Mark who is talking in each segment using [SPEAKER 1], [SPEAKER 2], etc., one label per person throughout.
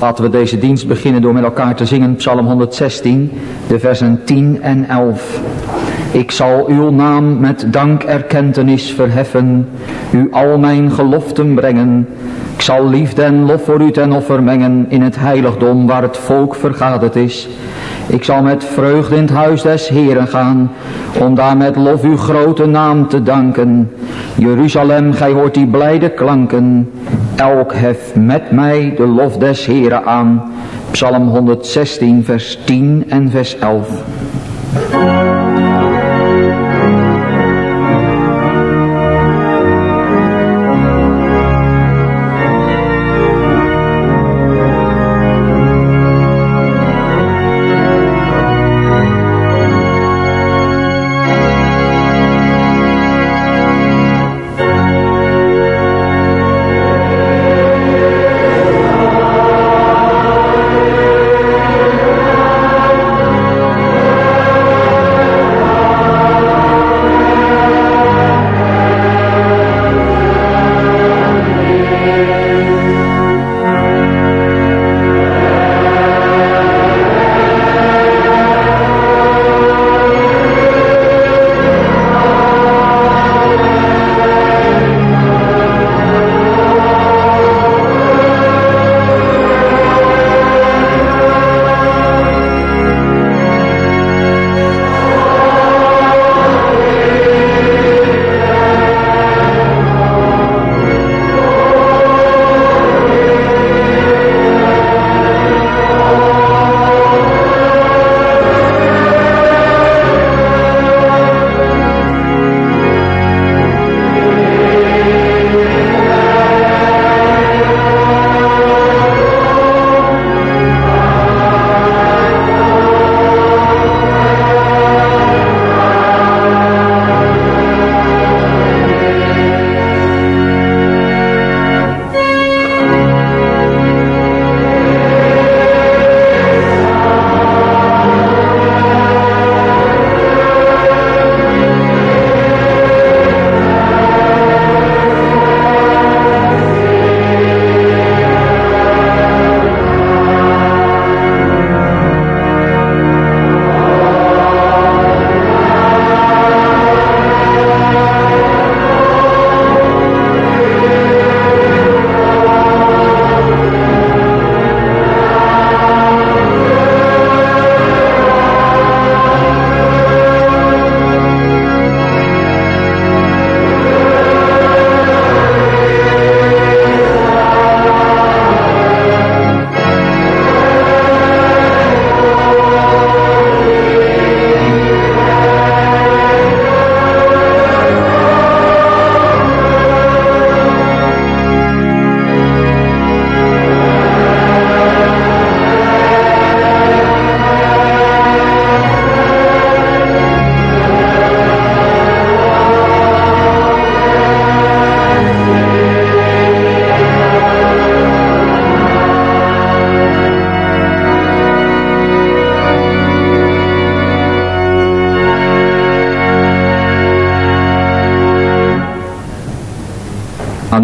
[SPEAKER 1] Laten we deze dienst beginnen door met elkaar te zingen Psalm 116, de versen 10 en 11. Ik zal uw naam met dankerkentenis verheffen, u al mijn geloften brengen. Ik zal liefde en lof voor u ten offer mengen in het heiligdom waar het volk vergaderd is. Ik zal met vreugde in het huis des Heren gaan, om daar met lof uw grote naam te danken. Jeruzalem, gij hoort die blijde klanken. Elk hef met mij de lof des Heren aan. Psalm 116, vers 10 en vers 11.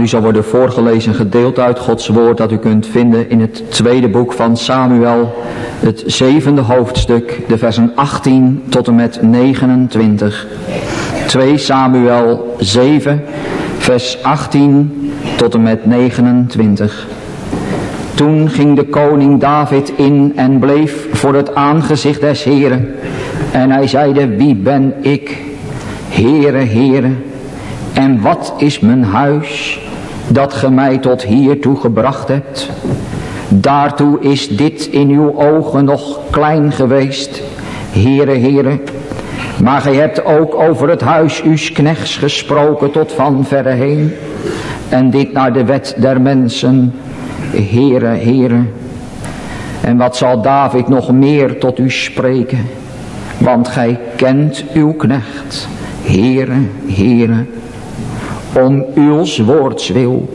[SPEAKER 1] U zal worden voorgelezen gedeelte uit Gods woord dat u kunt vinden in het tweede boek van Samuel, het zevende hoofdstuk, de versen 18 tot en met 29. 2 Samuel 7, vers 18 tot en met 29. Toen ging de koning David in en bleef voor het aangezicht des Heren. En hij zeide, wie ben ik? Heere, Heere, en wat is mijn huis dat ge mij tot hiertoe gebracht hebt. Daartoe is dit in uw ogen nog klein geweest, Heere, Heere. Maar gij hebt ook over het huis uw knechts gesproken tot van verre heen. En dit naar de wet der mensen, Heere, Heere. En wat zal David nog meer tot u spreken? Want gij kent uw knecht, Heere, Heere om uw woords wil.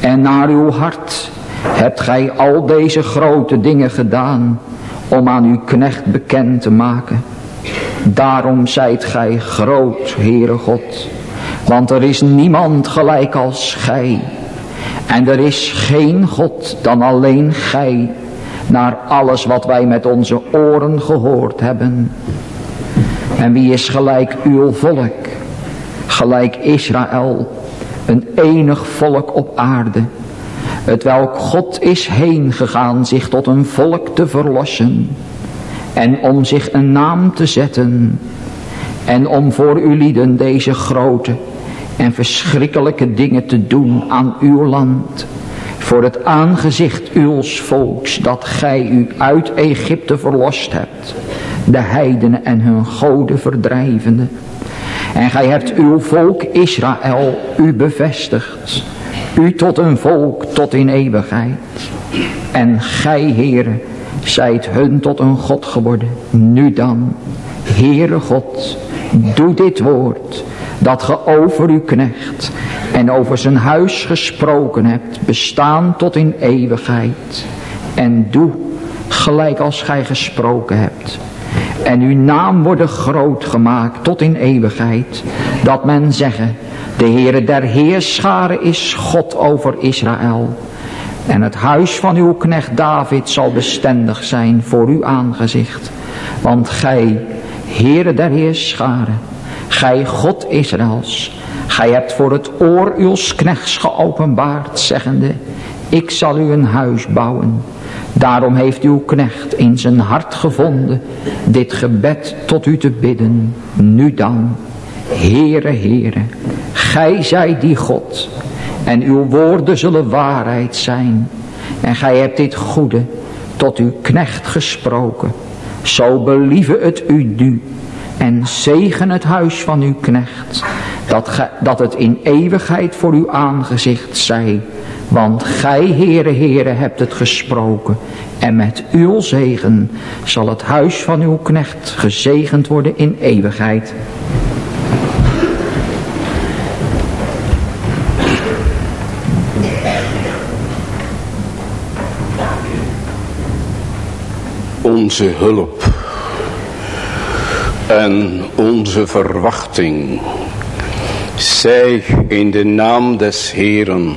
[SPEAKER 1] En naar uw hart hebt gij al deze grote dingen gedaan om aan uw knecht bekend te maken. Daarom zijt gij groot, Heere God, want er is niemand gelijk als gij. En er is geen God dan alleen gij, naar alles wat wij met onze oren gehoord hebben. En wie is gelijk uw volk, gelijk Israël, een enig volk op aarde, het welk God is heen gegaan zich tot een volk te verlossen en om zich een naam te zetten en om voor uw lieden deze grote en verschrikkelijke dingen te doen aan uw land voor het aangezicht uw volks dat gij u uit Egypte verlost hebt, de heidenen en hun goden verdrijvende. En gij hebt uw volk Israël u bevestigd, u tot een volk tot in eeuwigheid. En gij, Heere, zijt hun tot een God geworden. Nu dan, Heere God, doe dit woord dat ge over uw knecht en over zijn huis gesproken hebt, bestaan tot in eeuwigheid. En doe gelijk als gij gesproken hebt. En uw naam worden groot gemaakt tot in eeuwigheid, dat men zeggen, de Heere der Heerscharen is God over Israël. En het huis van uw knecht David zal bestendig zijn voor uw aangezicht. Want gij, Heere der Heerscharen, gij God Israëls, gij hebt voor het oor uw knechts geopenbaard, zeggende, ik zal u een huis bouwen. Daarom heeft uw knecht in zijn hart gevonden dit gebed tot u te bidden. Nu dan, Heere, Heere, gij zijt die God en uw woorden zullen waarheid zijn. En gij hebt dit goede tot uw knecht gesproken. Zo believe het u nu en zegen het huis van uw knecht, dat, dat het in eeuwigheid voor uw aangezicht zij. Want gij, Heere, Heere, hebt het gesproken. En met uw zegen zal het huis van uw knecht gezegend worden in eeuwigheid.
[SPEAKER 2] Onze hulp en onze verwachting. Zij in de naam des Heeren,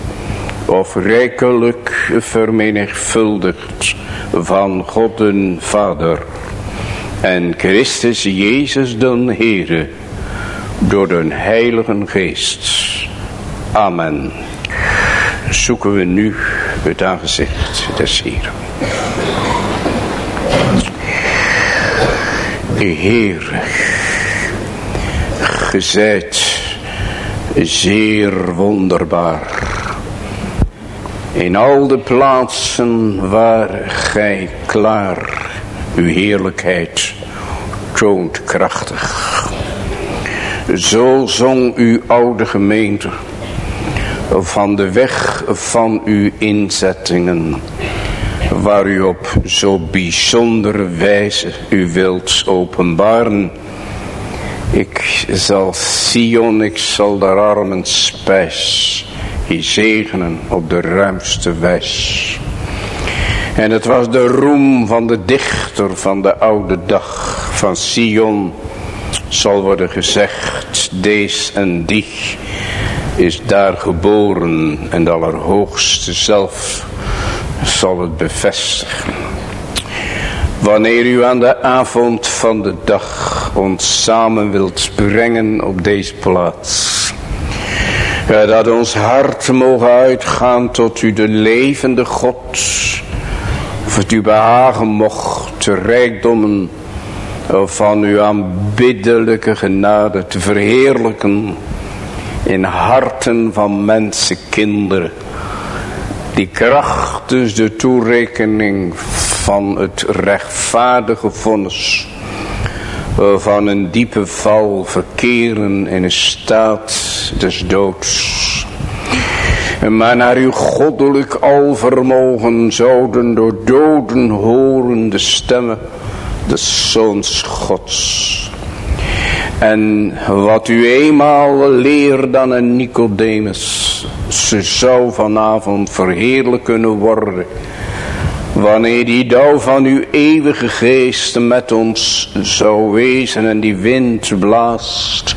[SPEAKER 2] Of rijkelijk vermenigvuldigd van God den Vader. En Christus Jezus den Heere. Door den Heiligen Geest. Amen. Zoeken we nu het aangezicht des Heeren. Heer, gezet, zeer wonderbaar. In al de plaatsen waar gij klaar uw heerlijkheid toont krachtig. Zo zong uw oude gemeente van de weg van uw inzettingen waar u op zo bijzondere wijze u wilt openbaren ik zal Sion, ik zal daar armen spijs, die zegenen op de ruimste wijs. En het was de roem van de dichter van de oude dag van Sion zal worden gezegd, deze en die is daar geboren en de Allerhoogste zelf zal het bevestigen. Wanneer u aan de avond van de dag ons samen wilt brengen op deze plaats. Dat ons hart mogen uitgaan tot u de levende God. Of het u behagen mocht de rijkdommen van uw aanbiddelijke genade te verheerlijken in harten van mensenkinderen die kracht dus de toerekening van het rechtvaardige vonnis van een diepe val verkeren in een staat des doods. Maar naar uw goddelijk alvermogen zouden door doden horen de stemmen de Zoons Gods. En wat u eenmaal leert dan een Nicodemus, ze zou vanavond verheerlijk kunnen worden. Wanneer die dauw van uw eeuwige geest met ons zou wezen en die wind blaast.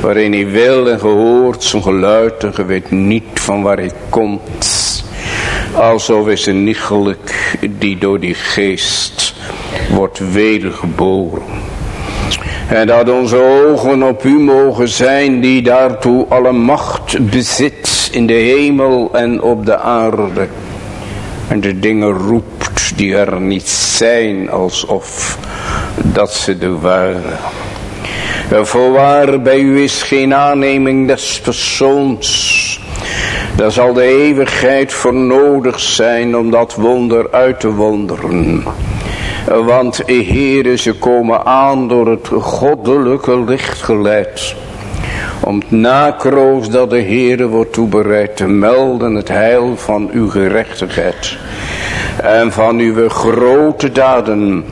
[SPEAKER 2] Waarin hij wil en gehoord zijn geluid en ge weet niet van waar hij komt. Alsof is een nichtelijk die door die geest wordt wedergeboren. En dat onze ogen op u mogen zijn die daartoe alle macht bezit in de hemel en op de aarde. En de dingen roept die er niet zijn alsof dat ze er waren. Voorwaar bij u is geen aanneming des persoons. Daar zal de eeuwigheid voor nodig zijn om dat wonder uit te wonderen. Want Heere, ze komen aan door het goddelijke licht geleid. Om het nakroos dat de Heere wordt toebereid te melden het heil van uw gerechtigheid. En van uw grote daden.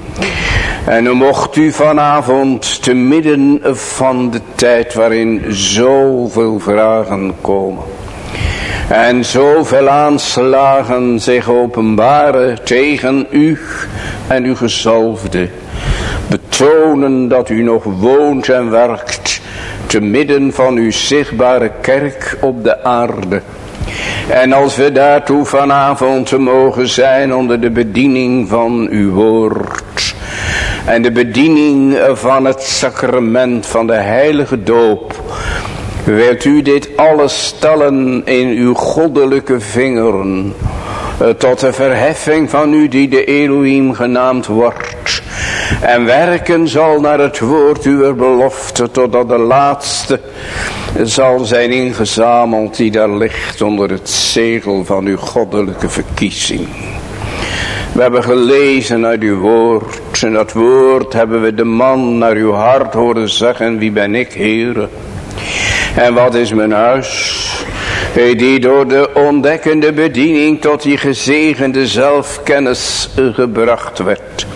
[SPEAKER 2] En mocht u vanavond te midden van de tijd waarin zoveel vragen komen en zoveel aanslagen zich openbaren tegen u en uw gezalfde. Betonen dat u nog woont en werkt te midden van uw zichtbare kerk op de aarde. En als we daartoe vanavond mogen zijn onder de bediening van uw woord. En de bediening van het sacrament van de heilige doop Wilt u dit alles stellen in uw goddelijke vingeren. Eh, tot de verheffing van u die de Elohim genaamd wordt. En werken zal naar het woord uw belofte. Totdat de laatste zal zijn ingezameld die daar ligt onder het zegel van uw goddelijke verkiezing. We hebben gelezen uit uw woord. En dat woord hebben we de man naar uw hart horen zeggen. Wie ben ik, heren? En wat is mijn huis? Die door de ontdekkende bediening tot die gezegende zelfkennis gebracht werd.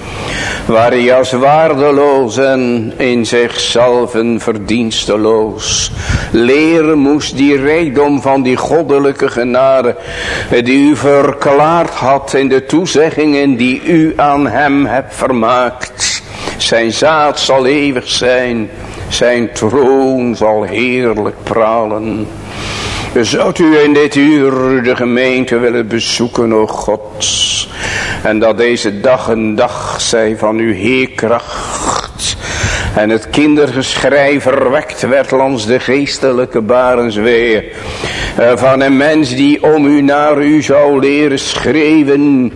[SPEAKER 2] Waar hij als waardeloos en in zichzelf verdiensteloos leren moest die rijkdom van die goddelijke genade die u verklaard had in de toezeggingen die u aan hem hebt vermaakt. Zijn zaad zal eeuwig zijn zijn troon zal heerlijk pralen. Zoudt u in dit uur de gemeente willen bezoeken, o God. En dat deze dag een dag zij van uw heerkracht. En het kindergeschrei verwekt werd langs de geestelijke barensweeën. Van een mens die om u naar u zou leren schreeuwen.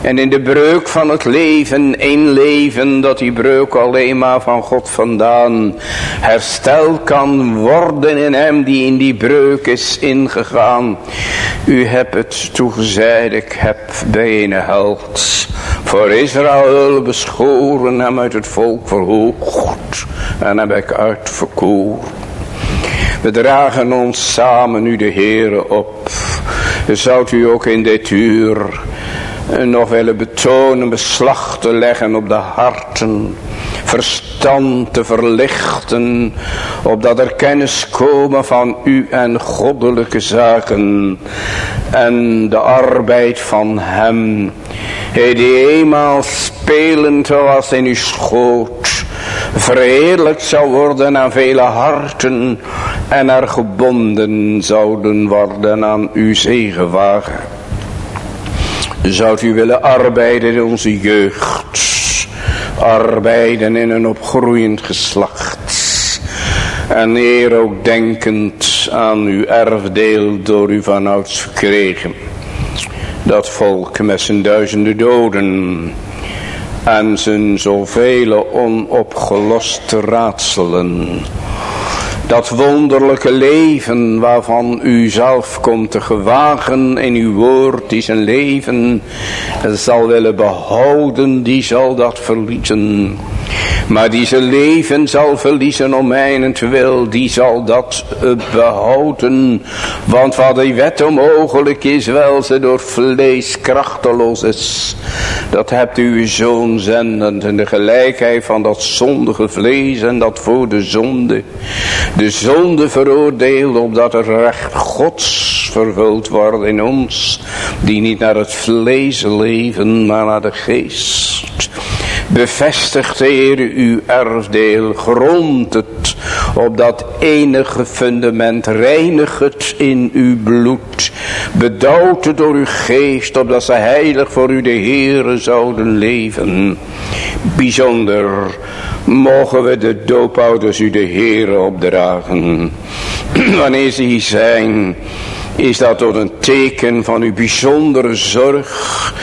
[SPEAKER 2] En in de breuk van het leven, één leven, dat die breuk alleen maar van God vandaan hersteld kan worden in hem die in die breuk is ingegaan. U hebt het toegezeid, ik heb bij een held voor Israël beschoren, hem uit het volk verhoogd en heb ik uitverkoord. We dragen ons samen nu de Heere op. Zoudt u ook in dit uur nog willen betonen, beslag te leggen op de harten, verstand te verlichten, opdat er kennis komen van u en goddelijke zaken en de arbeid van hem, die eenmaal spelend was in uw schoot, verheerlijk zou worden aan vele harten en er gebonden zouden worden aan uw zegenwagen. Zou u willen arbeiden in onze jeugd. Arbeiden in een opgroeiend geslacht. En eer ook denkend aan uw erfdeel door u vanouds verkregen. Dat volk met zijn duizenden doden. En zijn zoveel onopgeloste raadselen dat wonderlijke leven waarvan u zelf komt te gewagen in uw woord die zijn leven zal willen behouden, die zal dat verliezen. Maar die zijn leven zal verliezen om mijnentwil, die zal dat behouden. Want wat die wet onmogelijk is, wel ze door vlees krachteloos is. Dat hebt uw zoon zendend in de gelijkheid van dat zondige vlees en dat voor de zonde. De zonde veroordeeld opdat er recht gods vervuld wordt in ons. Die niet naar het vlees leven, maar naar de geest. Bevestigt, Heer, uw erfdeel. Grond het op dat enige fundament. Reinig het in uw bloed. Bedouwt het door uw geest, opdat ze heilig voor u de Heere zouden leven. Bijzonder mogen we de doopouders u de Heere opdragen. Wanneer ze hier zijn is dat tot een teken van uw bijzondere zorg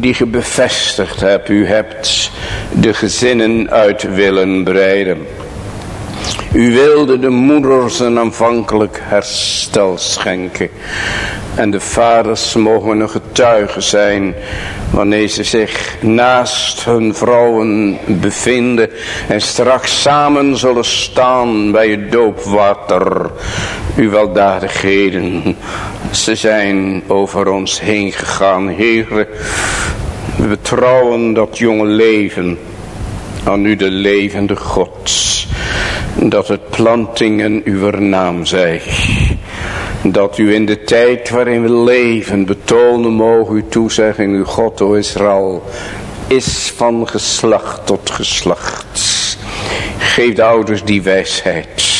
[SPEAKER 2] die je bevestigd hebt. U hebt de gezinnen uit willen breiden. U wilde de moeders een aanvankelijk herstel schenken. En de vaders mogen een getuige zijn wanneer ze zich naast hun vrouwen bevinden en straks samen zullen staan bij het doopwater. Uw weldadigheden, ze zijn over ons heen gegaan, heren. We betrouwen dat jonge leven aan u de levende God. Dat het plantingen uw naam zij. Dat u in de tijd waarin we leven betonen mogen u toezeggen uw God, o Israël, is van geslacht tot geslacht. Geef de ouders die wijsheid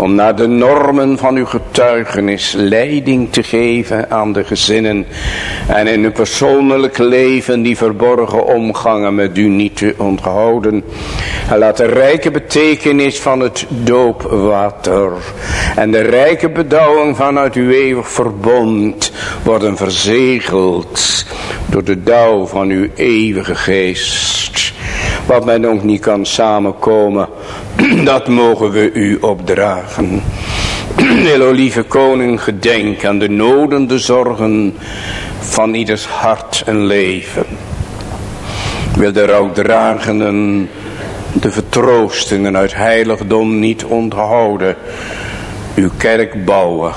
[SPEAKER 2] om naar de normen van uw getuigenis leiding te geven aan de gezinnen en in uw persoonlijk leven die verborgen omgangen met u niet te onthouden. En laat de rijke betekenis van het doopwater en de rijke bedouwing vanuit uw eeuwig verbond worden verzegeld door de dauw van uw eeuwige geest. Wat men ook niet kan samenkomen, dat mogen we u opdragen. Heel lieve koning, gedenk aan de noden, de zorgen van ieders hart en leven. Wil de rouwdragenden de vertroostingen uit heiligdom niet onthouden. Uw kerk bouwen.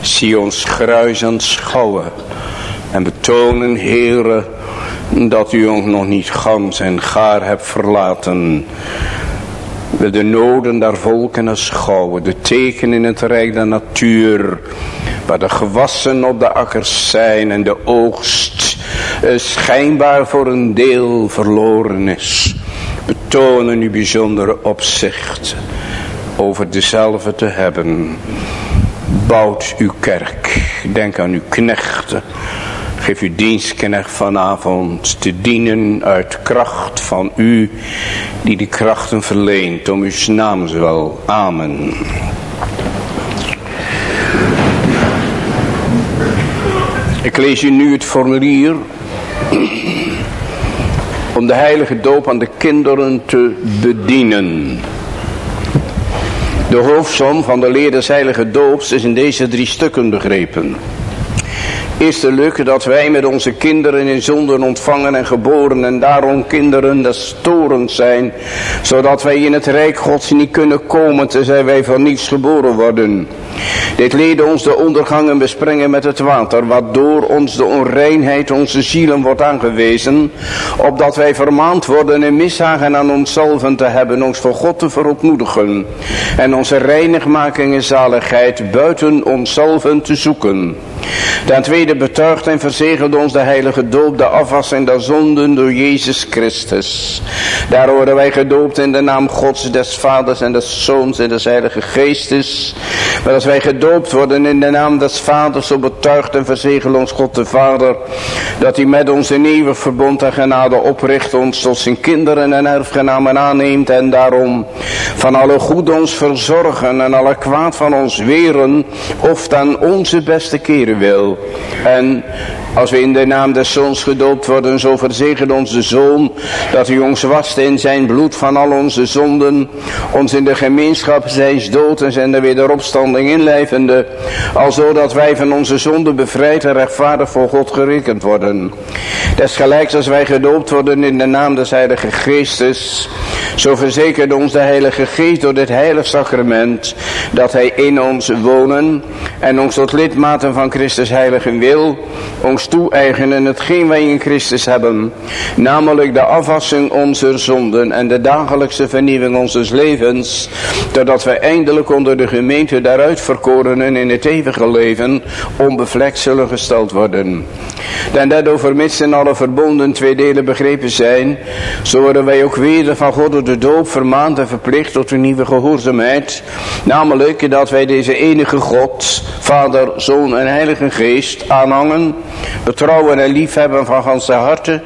[SPEAKER 2] Zie ons gruis schouwen. En betonen, heren, dat u ons nog niet gans en gaar hebt verlaten. Wil de noden der volken schouwen, de tekenen in het rijk der natuur, waar de gewassen op de akkers zijn en de oogst schijnbaar voor een deel verloren is. Betonen uw bijzondere opzicht over dezelfde te hebben. Bouwt uw kerk, denk aan uw knechten, Geef uw dienstknecht vanavond te dienen uit kracht van u die de krachten verleent om uw naam wel. Amen. Ik lees u nu het formulier om de heilige doop aan de kinderen te bedienen. De hoofdsom van de leer des heilige doops is in deze drie stukken begrepen. Eerstelijk dat wij met onze kinderen in zonden ontvangen en geboren en daarom kinderen des torens zijn. Zodat wij in het rijk gods niet kunnen komen tenzij wij van niets geboren worden. Dit leerde ons de ondergangen besprengen met het water, waardoor ons de onreinheid onze zielen wordt aangewezen, opdat wij vermaand worden in mishagen aan onszelf te hebben, ons voor God te verontmoedigen, en onze reinigmaking en zaligheid buiten onszelf te zoeken. Ten tweede betuigt en verzegelde ons de heilige doop, de afwassing der zonden door Jezus Christus. Daar worden wij gedoopt in de naam Gods, des Vaders en des Zoons en des Heilige Geestes. Maar als wij gedoopt worden in de naam des Vaders, zo betuigt en verzegelt ons God de Vader, dat hij met ons in eeuwig verbond en genade opricht, ons tot zijn kinderen en erfgenamen aanneemt en daarom van alle goed ons verzorgen en alle kwaad van ons weren, of dan onze beste keren wil. En als we in de naam des Zoons gedoopt worden, zo verzegelt onze Zoon dat hij ons wast in zijn bloed van al onze zonden, ons in de gemeenschap zijns dood en zijn de wederopstanding inlijvende, alzo dat wij van onze zonden bevrijd en rechtvaardig voor God gerekend worden. Desgelijks als wij gedoopt worden in de naam des Heilige Geestes, zo verzekert ons de Heilige Geest door dit heilig sacrament dat hij in ons wonen en ons tot lidmaten van Christus heilige wil, ons toe-eigenen hetgeen wij in Christus hebben, namelijk de afwassing onze zonden en de dagelijkse vernieuwing onze levens, totdat wij eindelijk onder de gemeente daaruit verkorenen in het eeuwige leven onbevlekt zullen gesteld worden. Dan dat overmits in alle verbonden twee delen begrepen zijn, zo worden wij ook weder van God door de doop vermaand en verplicht tot een nieuwe gehoorzaamheid, namelijk dat wij deze enige God, Vader, Zoon en Heilige Geest aanhangen, betrouwen en liefhebben van ganse harten,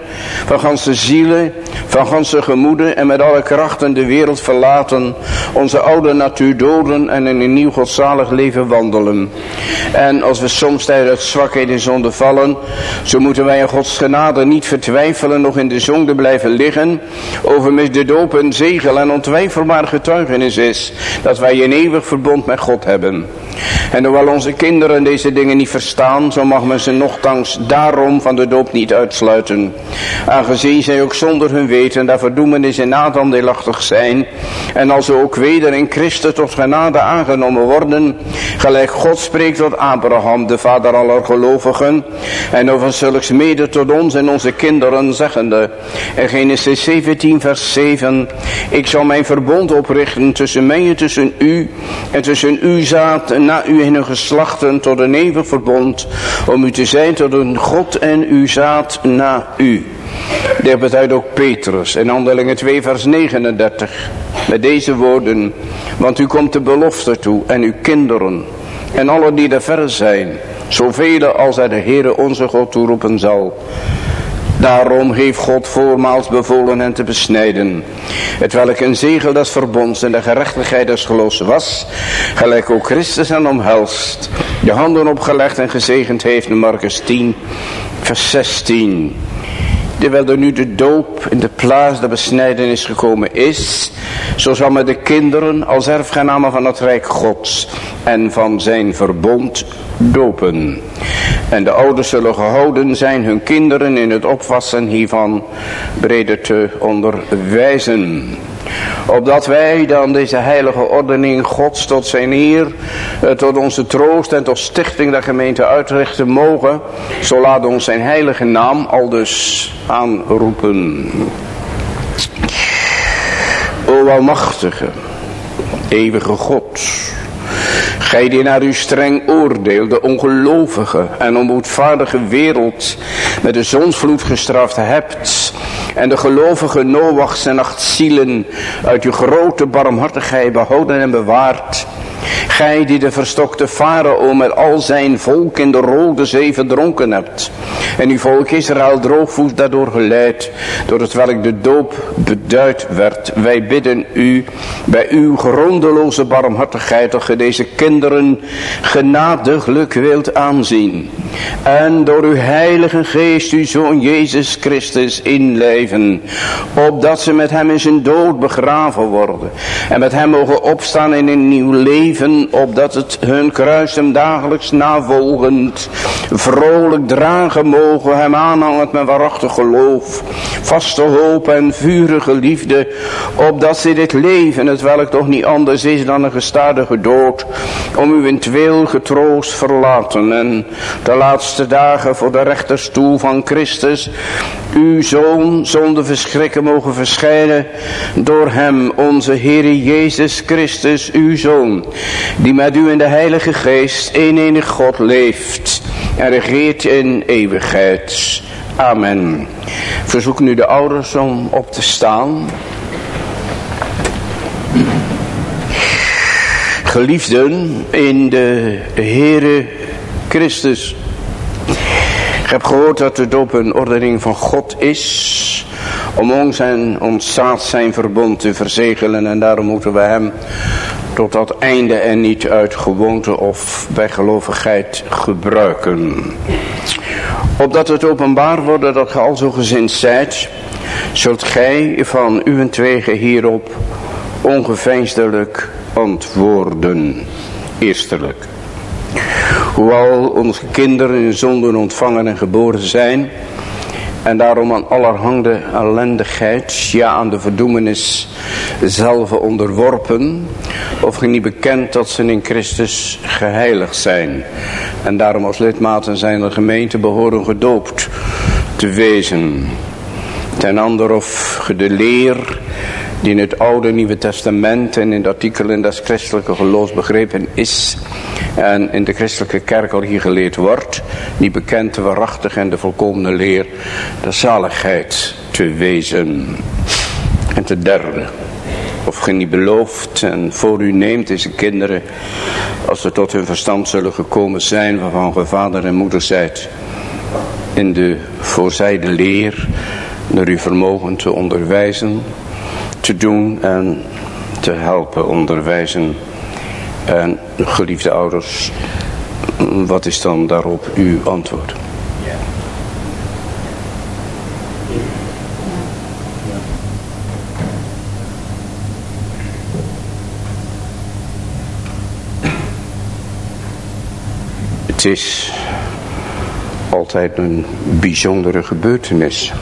[SPEAKER 2] van ganse zielen, van ganse gemoeden en met alle krachten de wereld verlaten, onze oude natuur doden en in een nieuw godzalig leven wandelen. En als we soms tijdens zwakheid in zonde vallen, zo moeten wij in Gods genade niet vertwijfelen nog in de zonde blijven liggen, over de doop een zegel en ontwijfelbaar getuigenis is, dat wij een eeuwig verbond met God hebben. En hoewel onze kinderen deze dingen niet verstaan, zo mag men ze nogthans daarom van de doop niet uitsluiten. Aangezien zij ook zonder hun weten daar verdoemenis en Adam deelachtig zijn, en als ze ook weder in Christus tot genade aangenomen worden, gelijk God spreekt tot Abraham, de vader aller gelovigen, en over zulks mede tot ons en onze kinderen, zeggende, in Genesis 17 vers 7, ik zal mijn verbond oprichten tussen mij en tussen u, en tussen uw zaad en na u in hun geslachten tot een eeuwig verbond, om u te zijn tot een God en uw zaad na u. Dit betuigt ook Petrus in handelingen 2 vers 39. Met deze woorden, want u komt de belofte toe en uw kinderen en alle die er ver zijn, zoveel als hij de Heere onze God toeroepen zal. Daarom heeft God voormaals bevolen hen te besnijden. Het welk een zegel des verbonds en de gerechtigheid des geloofs was. Gelijk ook Christus hen omhelst. De handen opgelegd en gezegend heeft in Marcus 10 vers 16. Terwijl er nu de doop in de plaats de besnijdenis gekomen is. Zo zal met de kinderen als erfgenamen van het Rijk Gods en van zijn verbond dopen. En de ouders zullen gehouden zijn hun kinderen in het opwassen hiervan breder te onderwijzen. Opdat wij dan deze heilige ordening gods tot zijn eer, eh, tot onze troost en tot stichting der gemeente uitrichten mogen. Zo laat ons zijn heilige naam al dus aanroepen. O almachtige, eeuwige God. Gij die naar uw streng oordeel de ongelovige en onmoedvaardige wereld met de zonsvloed gestraft hebt. En de gelovige Noachs en acht zielen uit uw grote barmhartigheid behouden en bewaard. Gij die de verstokte farao met al zijn volk in de rode zee verdronken hebt. En uw volk Israël droogvoets daardoor geleid. Door het welk de doop beduid werd. Wij bidden u bij uw grondeloze barmhartigheid. Dat ge deze kinderen genadiglijk wilt aanzien. En door uw heilige geest uw zoon Jezus Christus inleven. Opdat ze met hem in zijn dood begraven worden. En met hem mogen opstaan in een nieuw leven opdat het hun kruis hem dagelijks navolgend, vrolijk dragen mogen, hem aanhangend met waarachtig geloof, vaste hoop en vurige liefde, opdat ze dit leven, het welk toch niet anders is dan een gestadige dood, om u in wil getroost verlaten en de laatste dagen voor de rechterstoel van Christus, uw Zoon, zonder verschrikken mogen verschijnen, door hem, onze Heer Jezus Christus, uw Zoon, die met u in de Heilige Geest een enig God leeft en regeert in eeuwigheid. Amen. Verzoek nu de ouders om op te staan. Geliefden in de Heere Christus. Ik heb gehoord dat de doop een ordening van God is. Om ons en ons zaad zijn verbond te verzegelen. En daarom moeten we hem tot dat einde en niet uit gewoonte of bijgelovigheid gebruiken. Opdat het openbaar wordt dat ge al zo gezind zijt, zult gij van uwentwege hierop ongeveinsdelijk antwoorden. Eerstelijk. Hoewel onze kinderen in zonden ontvangen en geboren zijn, en daarom aan allerhande ellendigheid, ja aan de verdoemenis zelf onderworpen, of je niet bekend dat ze in Christus geheiligd zijn. En daarom als lidmaten zijn de gemeente behoren gedoopt te wezen. Ten ander of ge de leer die in het oude Nieuwe Testament en in de artikelen des christelijke geloofsbegrepen is en in de christelijke kerk al hier geleerd wordt, die bekende, waarachtige en de volkomene leer, de zaligheid te wezen. En ten derde, of ge niet belooft en voor u neemt deze kinderen, als ze tot hun verstand zullen gekomen zijn, waarvan ge vader en moeder zijt, in de voorzijde leer, naar uw vermogen te onderwijzen, te doen en te helpen onderwijzen. En geliefde ouders, wat is dan daarop uw antwoord? Het is altijd een bijzondere gebeurtenis.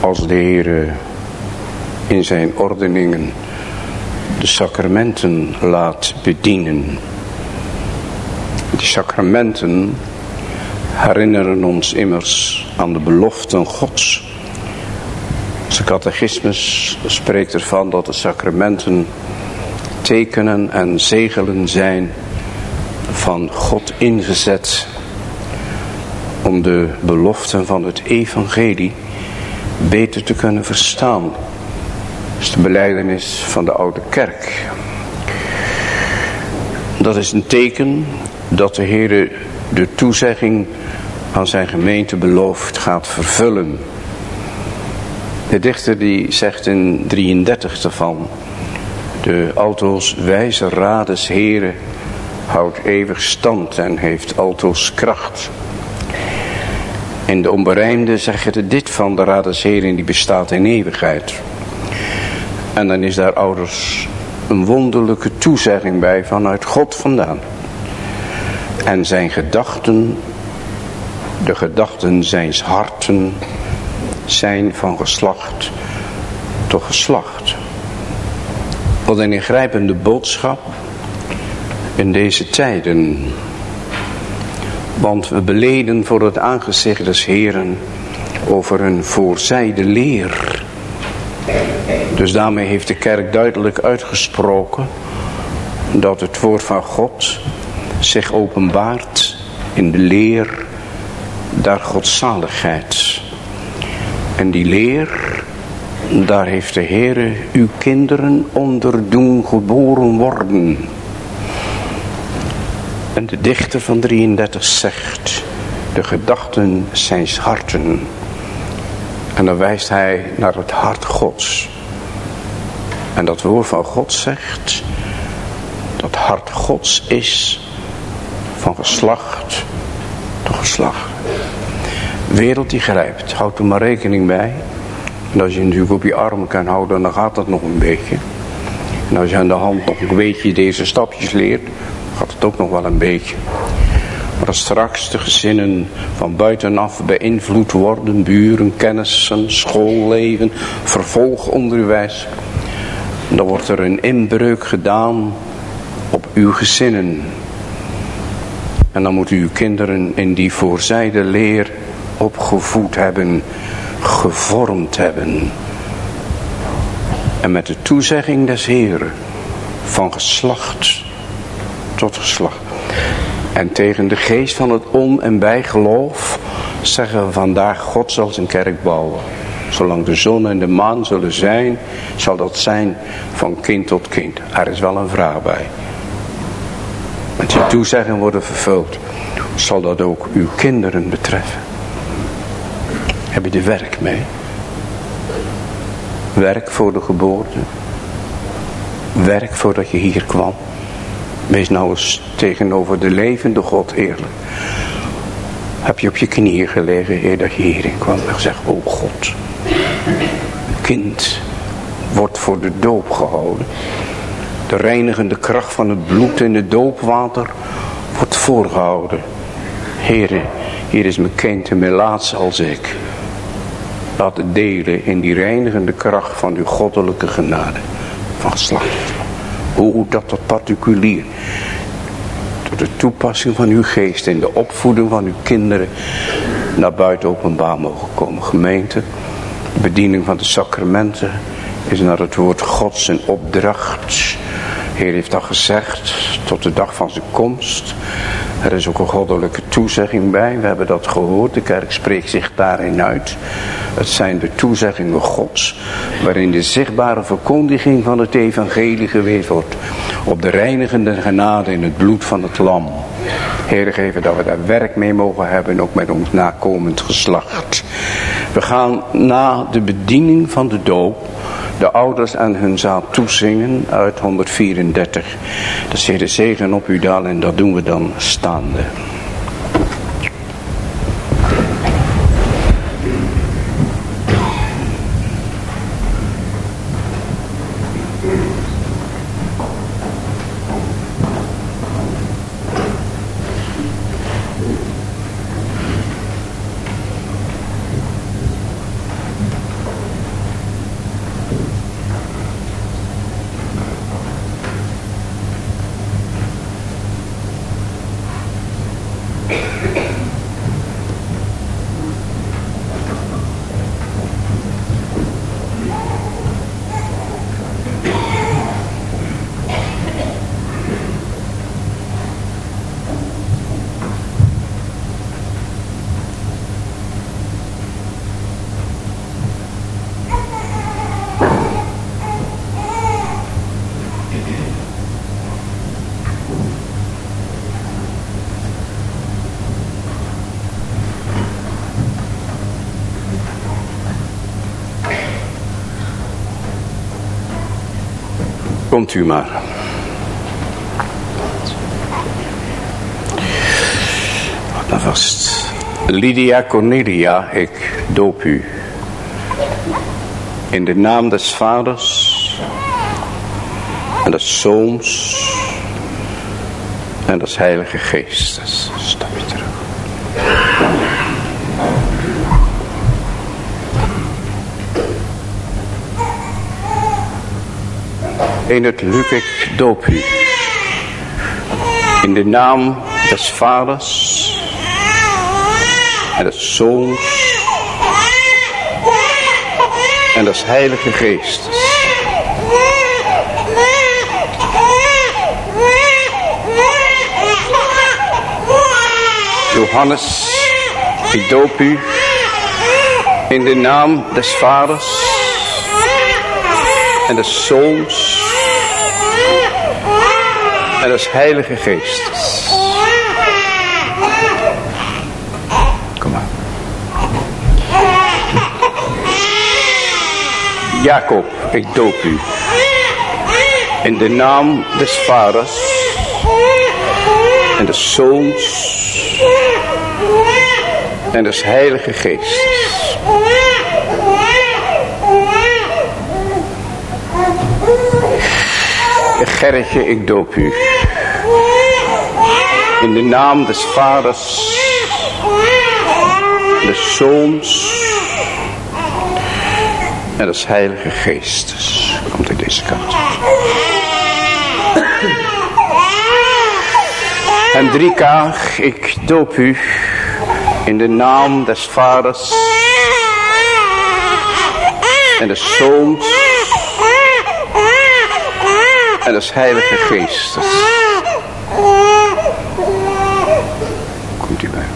[SPEAKER 2] Als de Heer in zijn ordeningen de sacramenten laat bedienen. Die sacramenten herinneren ons immers aan de beloften gods. De catechismus spreekt ervan dat de sacramenten tekenen en zegelen zijn van God ingezet om de beloften van het evangelie beter te kunnen verstaan. Dat is de beleidenis van de oude kerk. Dat is een teken dat de Heer de toezegging aan zijn gemeente belooft gaat vervullen. De dichter die zegt in 33 ervan. De altoos wijze rades heren houdt eeuwig stand en heeft altoos kracht. In de onberijmde zeggen dit van de rades heren die bestaat in eeuwigheid. En dan is daar ouders een wonderlijke toezegging bij vanuit God vandaan. En zijn gedachten, de gedachten zijns harten, zijn van geslacht tot geslacht. Wat een ingrijpende boodschap in deze tijden. Want we beleden voor het aangezicht des Heren over een voorzijde leer. Dus daarmee heeft de kerk duidelijk uitgesproken dat het woord van God zich openbaart in de leer der godzaligheid. En die leer, daar heeft de Heere uw kinderen onder doen geboren worden. En de dichter van 33 zegt, de gedachten zijn harten. En dan wijst hij naar het hart gods. En dat woord van God zegt, dat hart gods is van geslacht tot geslacht. Wereld die grijpt, houd er maar rekening bij. En als je natuurlijk op je armen kan houden, dan gaat dat nog een beetje. En als je aan de hand nog een beetje deze stapjes leert, gaat het ook nog wel een beetje. Maar straks de gezinnen van buitenaf beïnvloed worden, buren, kennissen, schoolleven, vervolgonderwijs, dan wordt er een inbreuk gedaan op uw gezinnen. En dan moeten uw kinderen in die voorzijde leer opgevoed hebben, gevormd hebben. En met de toezegging des Heeren van geslacht tot geslacht. En tegen de geest van het on- en bijgeloof zeggen we vandaag God zal zijn kerk bouwen. Zolang de zon en de maan zullen zijn, zal dat zijn van kind tot kind. Er is wel een vraag bij. Met die toezegging worden vervuld, zal dat ook uw kinderen betreffen. Heb je er werk mee? Werk voor de geboorte. werk voordat je hier kwam. Wees nou eens tegenover de levende God eerlijk. Heb je op je knieën gelegen eer dat je hierin kwam en gezegd, oh God, kind wordt voor de doop gehouden. De reinigende kracht van het bloed in het doopwater wordt voorgehouden. Heren, hier is mijn kind en mijn laatste als ik. Laat delen in die reinigende kracht van uw goddelijke genade van geslacht. Hoe dat tot particulier. Door de toepassing van uw geest en de opvoeding van uw kinderen naar buiten openbaar mogen komen. Gemeente, bediening van de sacramenten is naar het woord Gods en opdracht. Heer heeft dat gezegd tot de dag van zijn komst. Er is ook een goddelijke toezegging bij. We hebben dat gehoord. De kerk spreekt zich daarin uit. Het zijn de toezeggingen gods. Waarin de zichtbare verkondiging van het evangelie geweest wordt. Op de reinigende genade in het bloed van het lam. Heer, geven dat we daar werk mee mogen hebben. Ook met ons nakomend geslacht. We gaan na de bediening van de doop de ouders aan hun zaal toezingen uit 134. Dat zegt de zegen op u dalen en dat doen we dan staande. Komt u maar. Dan vast. Lydia Cornelia, ik doop u. In de naam des vaders en des zoons en des heilige geestes. Stap terug. In het Luc ik doop. In de naam des vaders en des zoons en des heilige geestes. Johannes, ik doop u in de naam des vaders en des zoons en is Heilige Geest. Kom maar. Jacob, ik doop u. In de naam des vaders en des zoons en des heilige geest. Gerritje, ik doop u. In de naam des vaders, des zoons en des heilige geestes. Komt uit deze kant. En drie kaag, ik doop u in de naam des vaders en des zoons en des heilige geestes. Komt u bij.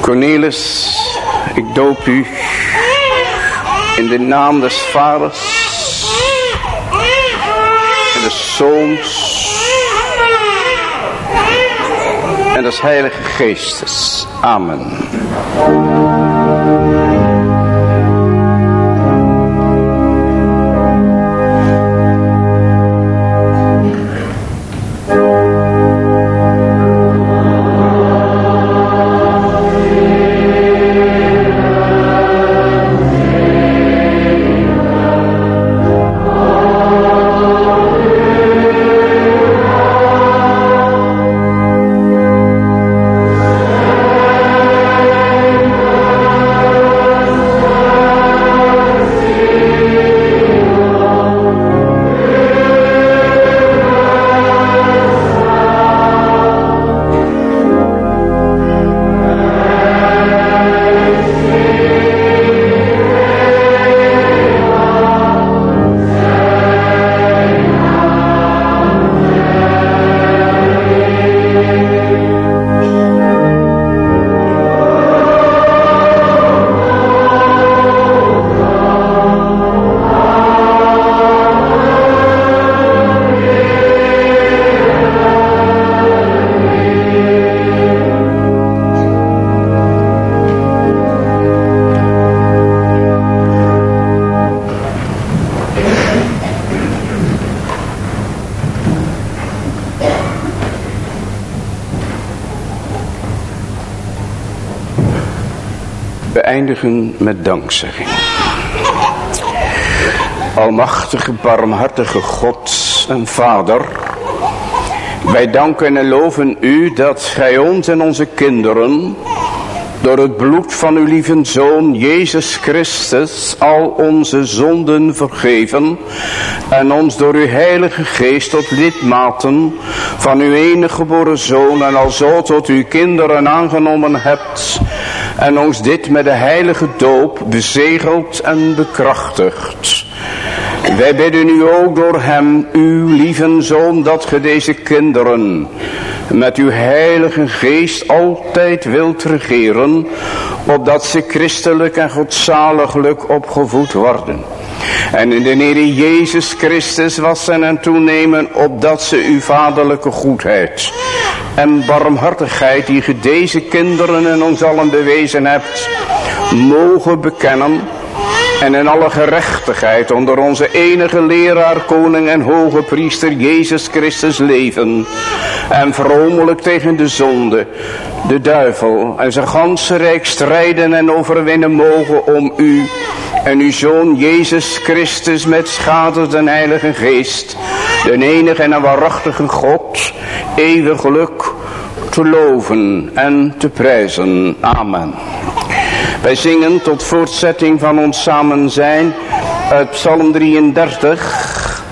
[SPEAKER 2] Cornelis, ik doop u in de naam des vaders en des zoons en des heilige geestes. Amen. Eindigen met dankzegging. Almachtige, barmhartige God en Vader. Wij danken en loven u dat gij ons en onze kinderen door het bloed van uw lieve Zoon Jezus Christus al onze zonden vergeven en ons door uw heilige geest tot lidmaten van uw enige geboren Zoon en al zo tot uw kinderen aangenomen hebt en ons dit met de heilige doop bezegeld en bekrachtigd. Wij bidden u ook door hem, uw lieve Zoon, dat ge deze kinderen met uw heilige geest altijd wilt regeren, opdat ze christelijk en godzaliglijk opgevoed worden. En in de Heer Jezus Christus wassen en toenemen, opdat ze uw vaderlijke goedheid en barmhartigheid, die ge deze kinderen en ons allen bewezen hebt, mogen bekennen en in alle gerechtigheid onder onze enige leraar, koning en hoge priester Jezus Christus leven. En vromelijk tegen de zonde, de duivel en zijn ganse rijk strijden en overwinnen mogen om u en uw Zoon Jezus Christus met schade den Heilige Geest, de enige en waarachtige God, eeuwig geluk te loven en te prijzen. Amen. Wij zingen tot voortzetting van ons samen zijn uit Psalm 33,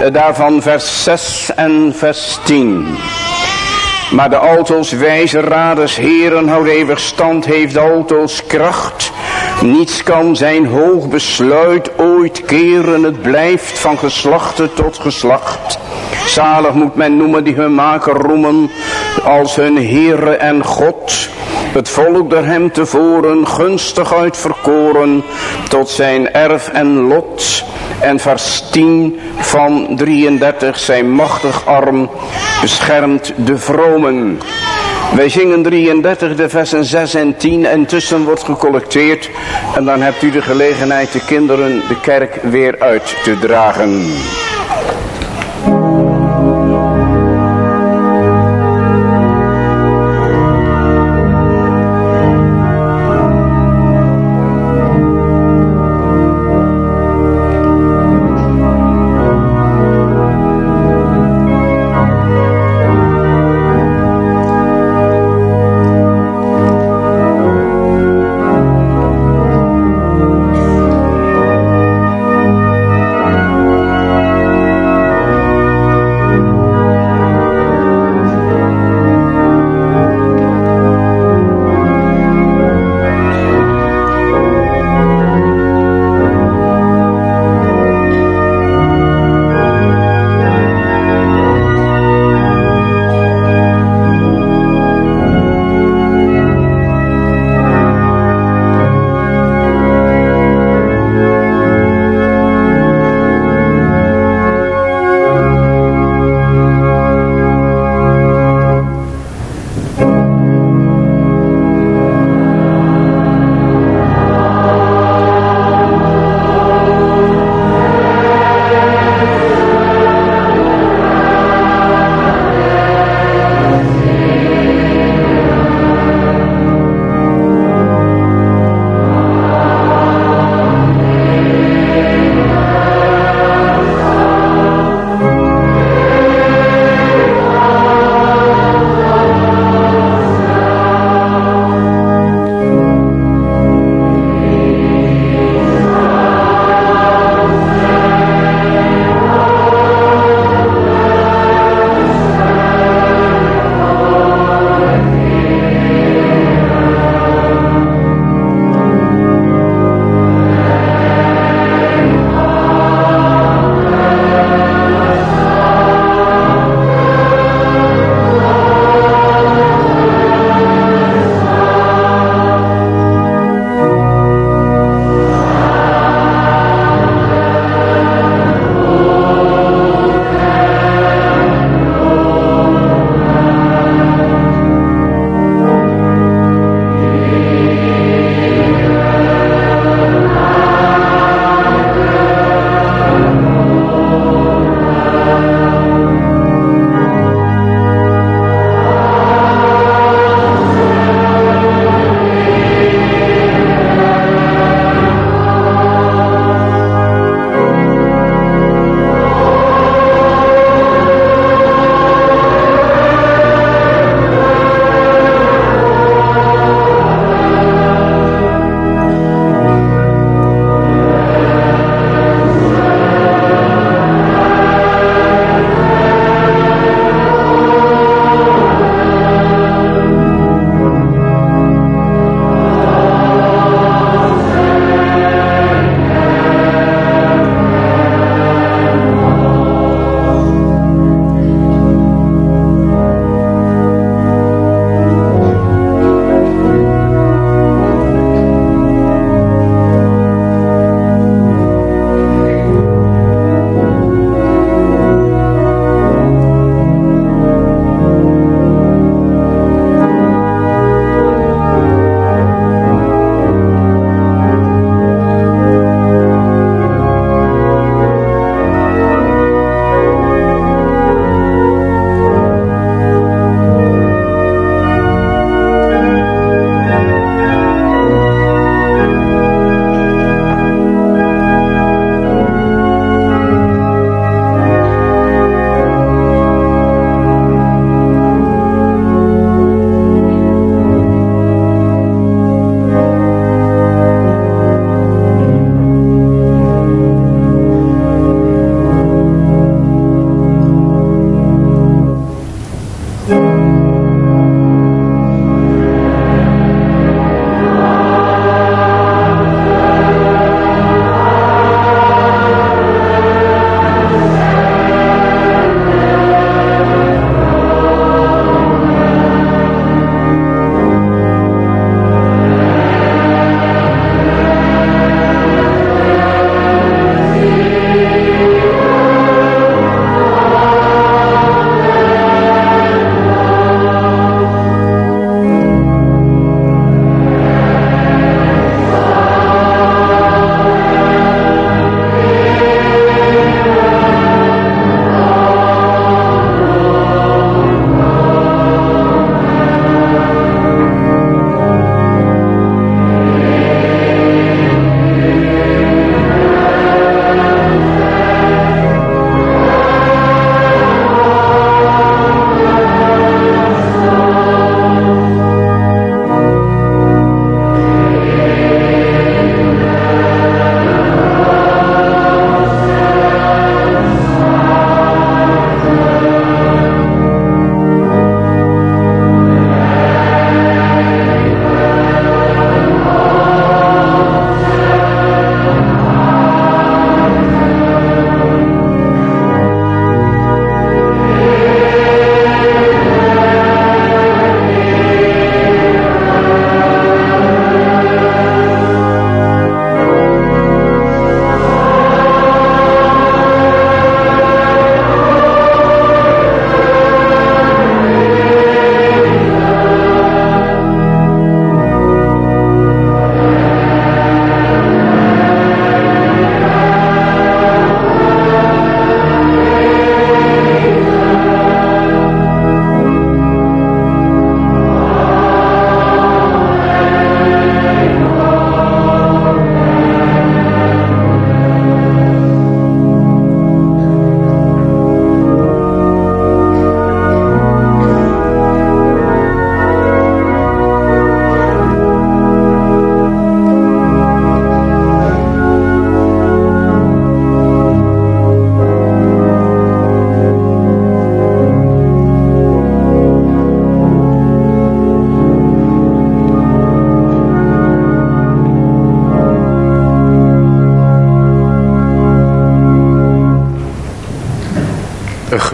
[SPEAKER 2] eh, daarvan vers 6 en vers 10. Maar de altoos wijze raders heren houdt eeuwig stand, heeft altoos kracht. Niets kan zijn hoog besluit ooit keren, het blijft van geslachte tot geslacht. Zalig moet men noemen die hun maker roemen als hun Heere en God. Het volk door hem tevoren gunstig uitverkoren tot zijn erf en lot. En vers 10 van 33 zijn machtig arm beschermt de vromen. Wij zingen 33 de versen 6 en 10 en tussen wordt gecollecteerd. En dan hebt u de gelegenheid de kinderen de kerk weer uit te dragen.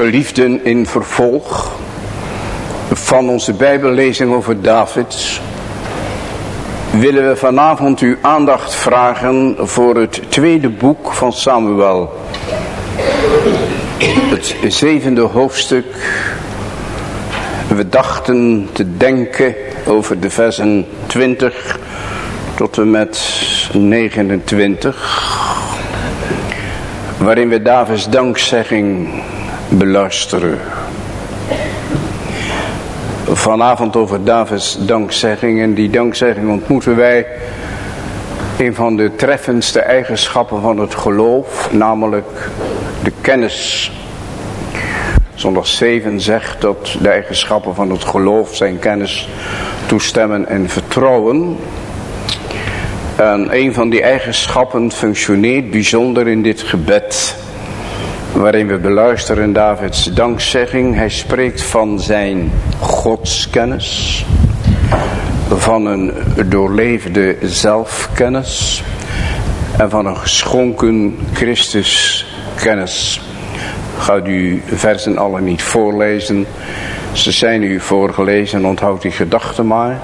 [SPEAKER 2] Geliefden in vervolg van onze bijbellezing over David willen we vanavond uw aandacht vragen voor het tweede boek van Samuel. Het zevende hoofdstuk. We dachten te denken over de versen 20 tot en met 29. Waarin we Davids dankzegging beluisteren. Vanavond over Davids dankzegging. En die dankzegging ontmoeten wij een van de treffendste eigenschappen van het geloof. Namelijk de kennis. Zondag 7 zegt dat de eigenschappen van het geloof zijn kennis, toestemmen en vertrouwen. En een van die eigenschappen functioneert bijzonder in dit gebed. Waarin we beluisteren Davids dankzegging. Hij spreekt van zijn godskennis. Van een doorleefde zelfkennis. En van een geschonken Christuskennis. Gaat u versen alle niet voorlezen. Ze zijn u voorgelezen. Onthoud die gedachten maar.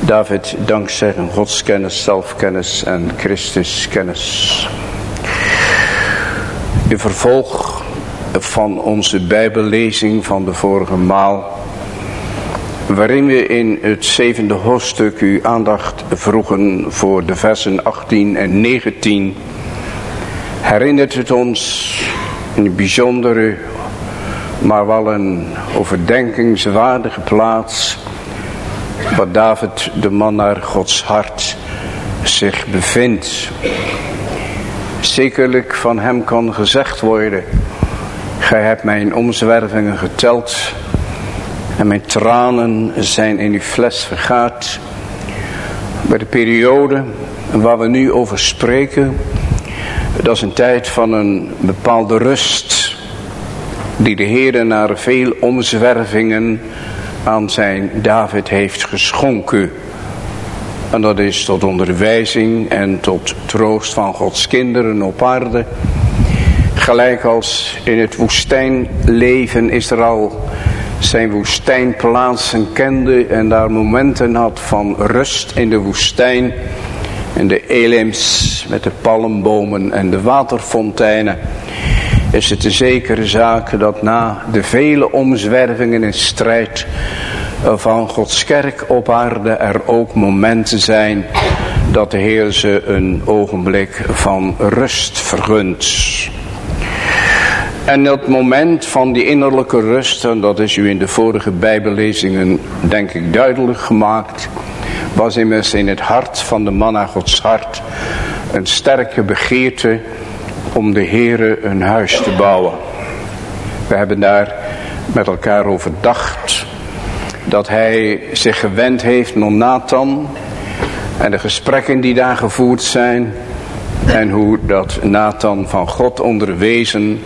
[SPEAKER 2] David dankzeggen godskennis, zelfkennis en Christuskennis. In vervolg van onze bijbellezing van de vorige maal. Waarin we in het zevende hoofdstuk uw aandacht vroegen voor de versen 18 en 19. Herinnert het ons een bijzondere, maar wel een overdenkingswaardige plaats waar David, de man naar Gods hart, zich bevindt. Zekerlijk van hem kan gezegd worden, gij hebt mijn omzwervingen geteld en mijn tranen zijn in uw fles vergaat. Bij de periode waar we nu over spreken, dat is een tijd van een bepaalde rust, die de Heer naar veel omzwervingen aan zijn David heeft geschonken. En dat is tot onderwijzing en tot troost van Gods kinderen op aarde. Gelijk als in het woestijnleven Israël zijn woestijnplaatsen kende en daar momenten had van rust in de woestijn. En de Elims met de palmbomen en de waterfonteinen. Is het een zekere zaak dat na de vele omzwervingen en strijd van Gods kerk op aarde er ook momenten zijn dat de Heer ze een ogenblik van rust vergunt. En dat moment van die innerlijke rust, en dat is u in de vorige bijbellezingen denk ik duidelijk gemaakt, was immers in het hart van de man naar Gods hart een sterke begeerte om de Heere een huis te bouwen. We hebben daar met elkaar overdacht dat hij zich gewend heeft naar Nathan en de gesprekken die daar gevoerd zijn en hoe dat Nathan van God onderwezen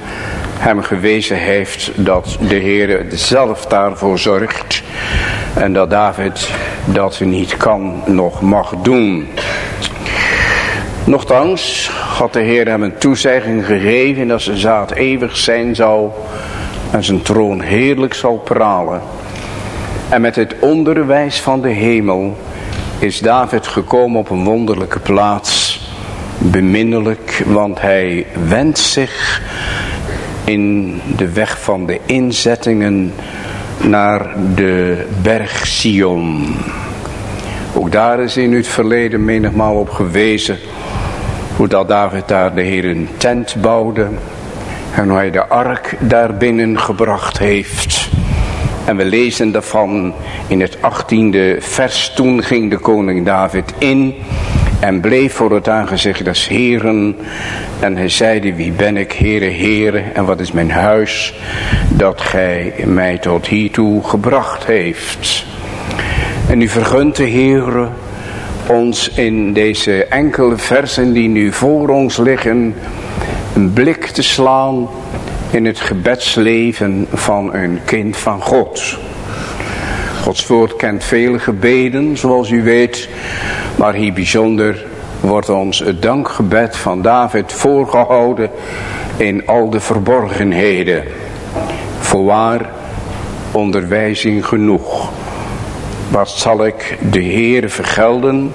[SPEAKER 2] hem gewezen heeft dat de Heer zelf daarvoor zorgt en dat David dat niet kan nog mag doen. Nochtans had de Heer hem een toezegging gegeven dat zijn zaad eeuwig zijn zou en zijn troon heerlijk zal pralen. En met het onderwijs van de hemel is David gekomen op een wonderlijke plaats. Beminnelijk, want hij wendt zich in de weg van de inzettingen naar de berg Sion. Ook daar is in het verleden menigmaal op gewezen hoe dat David daar de Heer een tent bouwde. En hoe hij de ark daar binnen gebracht heeft. En we lezen daarvan in het achttiende vers. Toen ging de koning David in en bleef voor het aangezicht des Heren. En hij zeide, wie ben ik, Heere, Heere, en wat is mijn huis, dat gij mij tot hiertoe gebracht heeft. En u vergunt de Heere ons in deze enkele versen die nu voor ons liggen, een blik te slaan in het gebedsleven van een kind van God. Gods woord kent vele gebeden, zoals u weet, maar hier bijzonder wordt ons het dankgebed van David voorgehouden in al de verborgenheden. Voorwaar, onderwijzing genoeg. Wat zal ik de Heere vergelden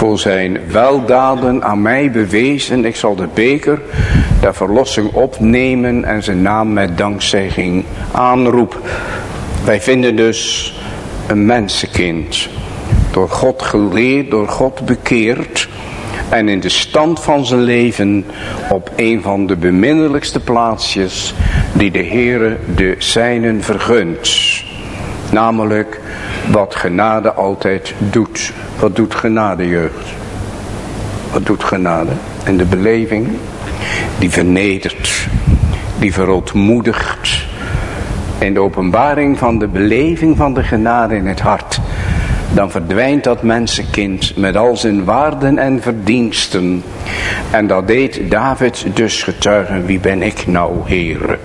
[SPEAKER 2] voor zijn weldaden aan mij bewezen. Ik zal de beker der verlossing opnemen en zijn naam met dankzegging aanroepen. Wij vinden dus een mensenkind. Door God geleerd, door God bekeerd. En in de stand van zijn leven op een van de beminnelijkste plaatsjes die de Heere de zijnen vergunt. Namelijk wat genade altijd doet. Wat doet genade jeugd? Wat doet genade? En de beleving die vernedert, die verootmoedigt. In de openbaring van de beleving van de genade in het hart. Dan verdwijnt dat mensenkind met al zijn waarden en verdiensten. En dat deed David dus getuigen. Wie ben ik nou, heren?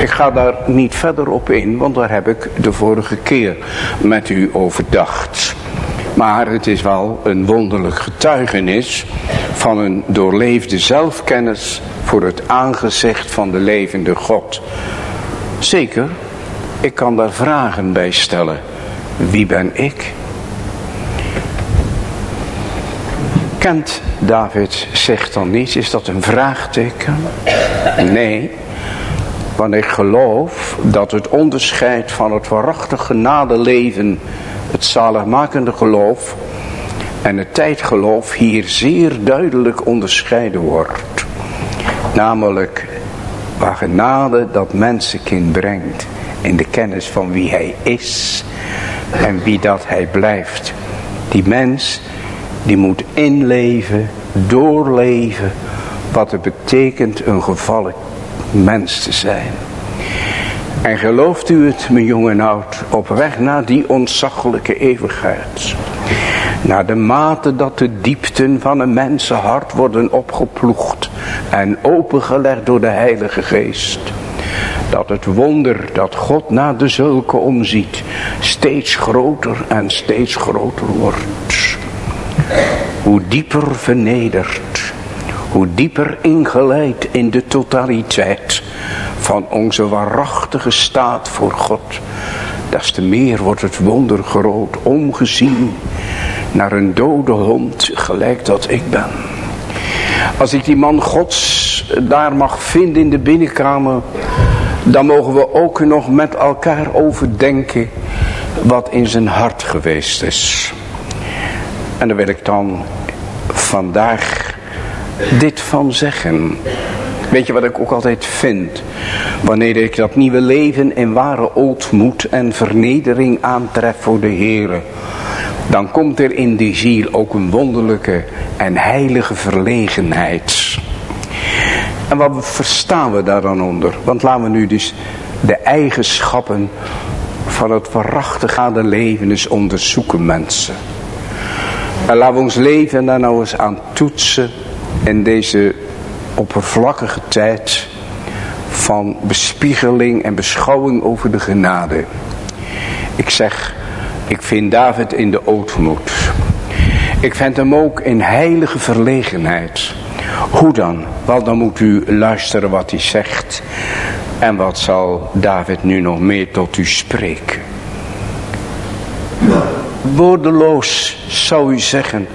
[SPEAKER 2] Ik ga daar niet verder op in, want daar heb ik de vorige keer met u overdacht. Maar het is wel een wonderlijk getuigenis van een doorleefde zelfkennis voor het aangezicht van de levende God. Zeker, ik kan daar vragen bij stellen. Wie ben ik? Kent David zich dan niet? Is dat een vraagteken? Nee. Want ik geloof dat het onderscheid van het waarachtige genadeleven, het zaligmakende geloof en het tijdgeloof hier zeer duidelijk onderscheiden wordt. Namelijk waar genade dat mensenkind brengt in de kennis van wie hij is en wie dat hij blijft. Die mens die moet inleven, doorleven wat het betekent een gevallen mens te zijn. En gelooft u het, mijn jong en oud, op weg naar die ontzaglijke eeuwigheid. Naar de mate dat de diepten van een mensenhart worden opgeploegd en opengelegd door de Heilige Geest. Dat het wonder dat God naar de zulke omziet steeds groter en steeds groter wordt. Hoe dieper vernederd hoe dieper ingeleid in de totaliteit van onze waarachtige staat voor God. Des te meer wordt het wonder groot omgezien naar een dode hond gelijk dat ik ben. Als ik die man gods daar mag vinden in de binnenkamer, dan mogen we ook nog met elkaar overdenken wat in zijn hart geweest is. En dan wil ik dan vandaag dit van zeggen. Weet je wat ik ook altijd vind? Wanneer ik dat nieuwe leven in ware ootmoed en vernedering aantref voor de Heer. Dan komt er in die ziel ook een wonderlijke en heilige verlegenheid. En wat verstaan we daar dan onder? Want laten we nu dus de eigenschappen van het waarachtige leven eens onderzoeken mensen. En laten we ons leven daar nou eens aan toetsen in deze oppervlakkige tijd van bespiegeling en beschouwing over de genade. Ik zeg, ik vind David in de ootmoed. Ik vind hem ook in heilige verlegenheid. Hoe dan? Wel, dan moet u luisteren wat hij zegt. En wat zal David nu nog meer tot u spreken? Woordeloos zou u zeggen,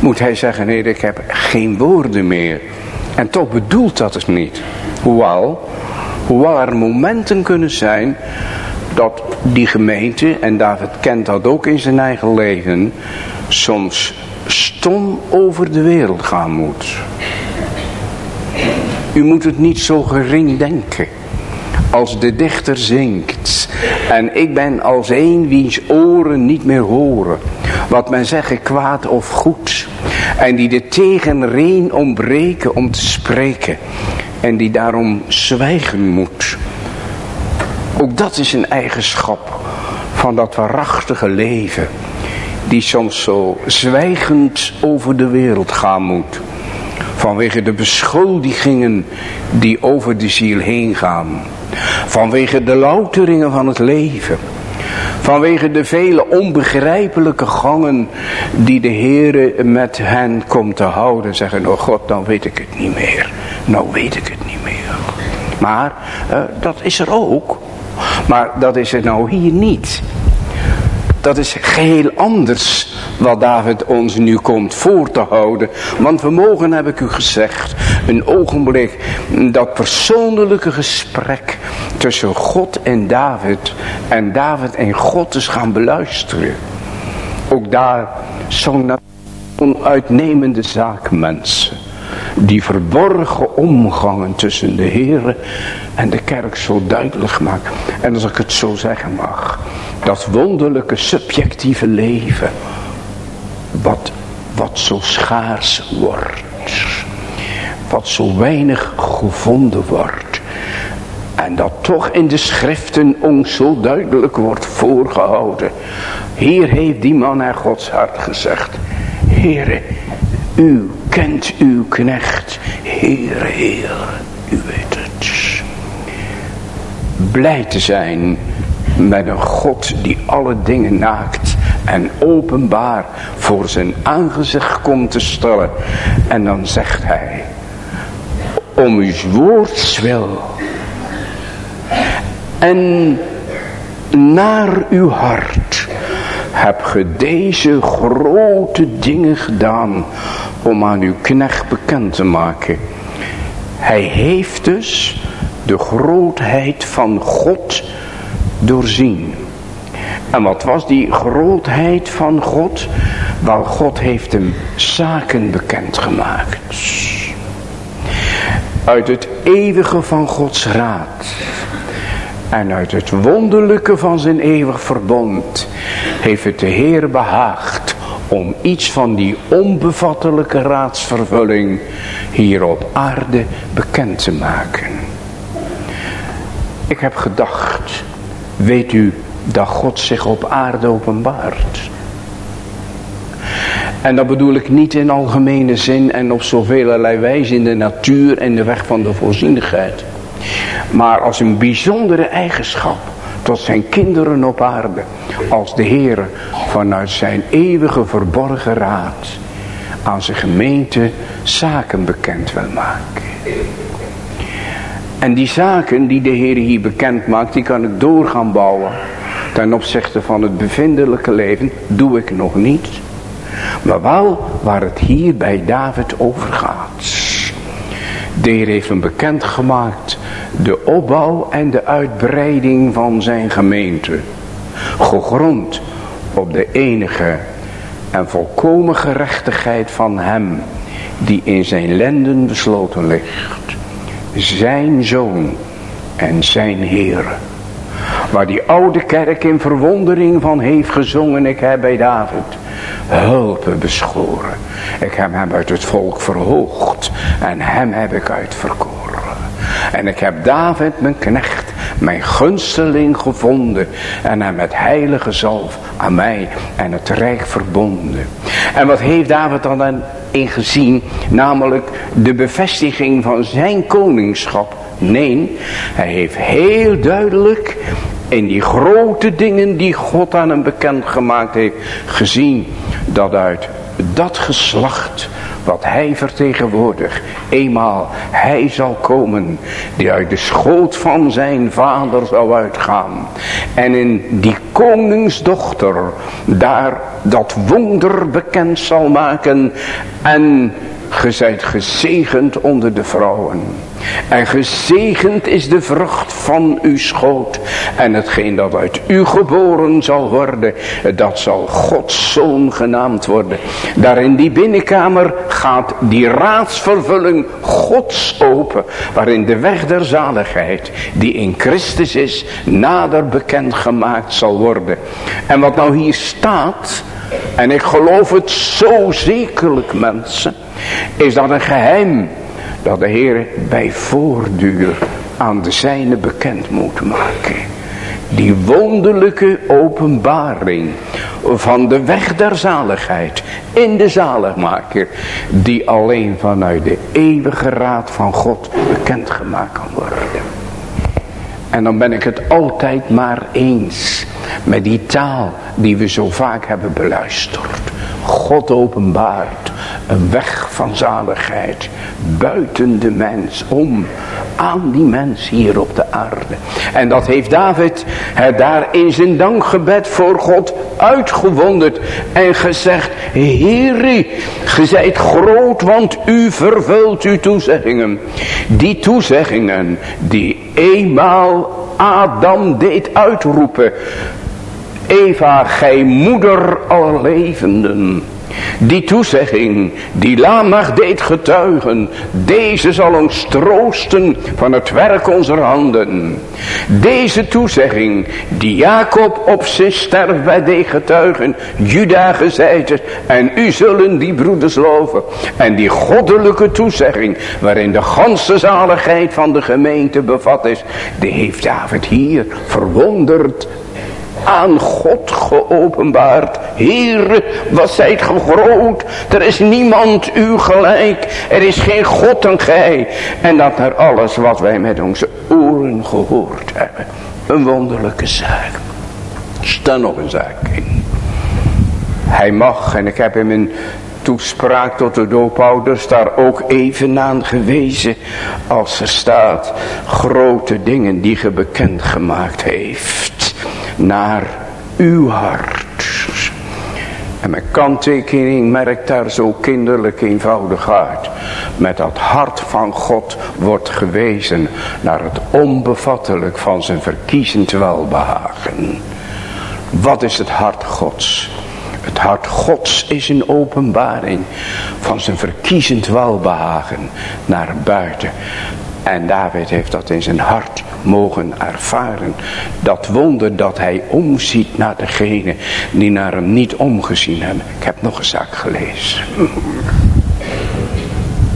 [SPEAKER 2] moet hij zeggen, nee ik heb geen woorden meer. En toch bedoelt dat het niet. Hoewel, hoewel er momenten kunnen zijn dat die gemeente, en David kent dat ook in zijn eigen leven, soms stom over de wereld gaan moet. U moet het niet zo gering denken. Als de dichter zingt. En ik ben als een wiens oren niet meer horen. Wat men zeggen kwaad of goed. En die de tegenreen ontbreken om te spreken. En die daarom zwijgen moet. Ook dat is een eigenschap van dat waarachtige leven. Die soms zo zwijgend over de wereld gaan moet. Vanwege de beschuldigingen die over de ziel heen gaan. Vanwege de louteringen van het leven. Vanwege de vele onbegrijpelijke gangen die de Heere met hen komt te houden. Zeggen, oh God, nou weet ik het niet meer. Nou weet ik het niet meer. Maar uh, dat is er ook. Maar dat is er nou hier niet. Dat is geheel anders wat David ons nu komt voor te houden. Want we mogen, heb ik u gezegd, een ogenblik dat persoonlijke gesprek tussen God en David en David en God eens gaan beluisteren. Ook daar zo'n onuitnemende zaak mensen. Die verborgen omgangen tussen de Heer en de kerk zo duidelijk maakt. En als ik het zo zeggen mag. Dat wonderlijke subjectieve leven. Wat, wat zo schaars wordt. Wat zo weinig gevonden wordt. En dat toch in de schriften ons zo duidelijk wordt voorgehouden. Hier heeft die man naar Gods hart gezegd. Heere, u kent uw knecht. Heere, Heer, u weet het. Blij te zijn met een God die alle dingen naakt en openbaar voor zijn aangezicht komt te stellen. En dan zegt hij, om uw woords wil en naar uw hart heb ge deze grote dingen gedaan om aan uw knecht bekend te maken. Hij heeft dus de grootheid van God doorzien. En wat was die grootheid van God? Wel, God heeft hem zaken bekendgemaakt. Uit het eeuwige van Gods raad. En uit het wonderlijke van zijn eeuwig verbond heeft het de Heer behaagd om iets van die onbevattelijke raadsvervulling hier op aarde bekend te maken. Ik heb gedacht, weet u dat God zich op aarde openbaart? En dat bedoel ik niet in algemene zin en op zoveel wijze in de natuur en de weg van de voorzienigheid. Maar als een bijzondere eigenschap tot zijn kinderen op aarde. Als de Heer vanuit zijn eeuwige verborgen raad aan zijn gemeente zaken bekend wil maken. En die zaken die de Heer hier bekend maakt, die kan ik door gaan bouwen. Ten opzichte van het bevindelijke leven doe ik nog niet. Maar wel waar het hier bij David over gaat. De Heer heeft hem bekend gemaakt de opbouw en de uitbreiding van zijn gemeente. Gegrond op de enige en volkomen gerechtigheid van hem die in zijn lenden besloten ligt. Zijn zoon en zijn Heer. Waar die oude kerk in verwondering van heeft gezongen, ik heb bij David hulpen beschoren. Ik heb hem uit het volk verhoogd en hem heb ik uitverkoren. En ik heb David mijn knecht, mijn gunsteling gevonden. En hem met heilige zalf aan mij en het rijk verbonden. En wat heeft David dan in gezien? Namelijk de bevestiging van zijn koningschap. Nee, hij heeft heel duidelijk in die grote dingen die God aan hem bekend gemaakt heeft gezien. Dat uit dat geslacht wat hij vertegenwoordigt. Eenmaal hij zal komen die uit de schoot van zijn vader zou uitgaan. En in die koningsdochter daar dat wonder bekend zal maken. En ge zijt gezegend onder de vrouwen. En gezegend is de vrucht van uw schoot. En hetgeen dat uit u geboren zal worden, dat zal Gods zoon genaamd worden. Daar in die binnenkamer gaat die raadsvervulling Gods open. Waarin de weg der zaligheid, die in Christus is, nader bekend gemaakt zal worden. En wat nou hier staat, en ik geloof het zo zekerlijk mensen, is dat een geheim dat de Heer bij voorduur aan de zijne bekend moet maken. Die wonderlijke openbaring van de weg der zaligheid in de zaligmaker. Die alleen vanuit de eeuwige raad van God bekendgemaakt kan worden. En dan ben ik het altijd maar eens met die taal die we zo vaak hebben beluisterd. God openbaart een weg van zaligheid buiten de mens om aan die mens hier op de aarde. En dat heeft David daar in zijn dankgebed voor God uitgewonderd en gezegd, Heere, ge zijt groot, want u vervult uw toezeggingen. Die toezeggingen die eenmaal Adam deed uitroepen, Eva, gij moeder al levenden. Die toezegging die Lamach deed getuigen. Deze zal ons troosten van het werk onze handen. Deze toezegging die Jacob op zijn sterfbed deed getuigen. Juda gezeid. En u zullen die broeders loven. En die goddelijke toezegging waarin de ganse zaligheid van de gemeente bevat is. Die heeft David hier verwonderd aan God geopenbaard. Heer, wat zijt ge groot. Er is niemand u gelijk. Er is geen God dan gij. En dat naar alles wat wij met onze oren gehoord hebben. Een wonderlijke zaak. Sta nog een zaak in. Hij mag, en ik heb hem in toespraak tot de doopouders daar ook even aan gewezen. Als er staat, grote dingen die ge bekend gemaakt heeft naar uw hart. En mijn kanttekening merkt daar zo kinderlijk eenvoudig uit. Met dat hart van God wordt gewezen naar het onbevattelijk van zijn verkiezend welbehagen. Wat is het hart Gods? Het hart Gods is een openbaring van zijn verkiezend welbehagen naar buiten. En David heeft dat in zijn hart mogen ervaren. Dat wonder dat hij omziet naar degene die naar hem niet omgezien hebben. Ik heb nog een zaak gelezen.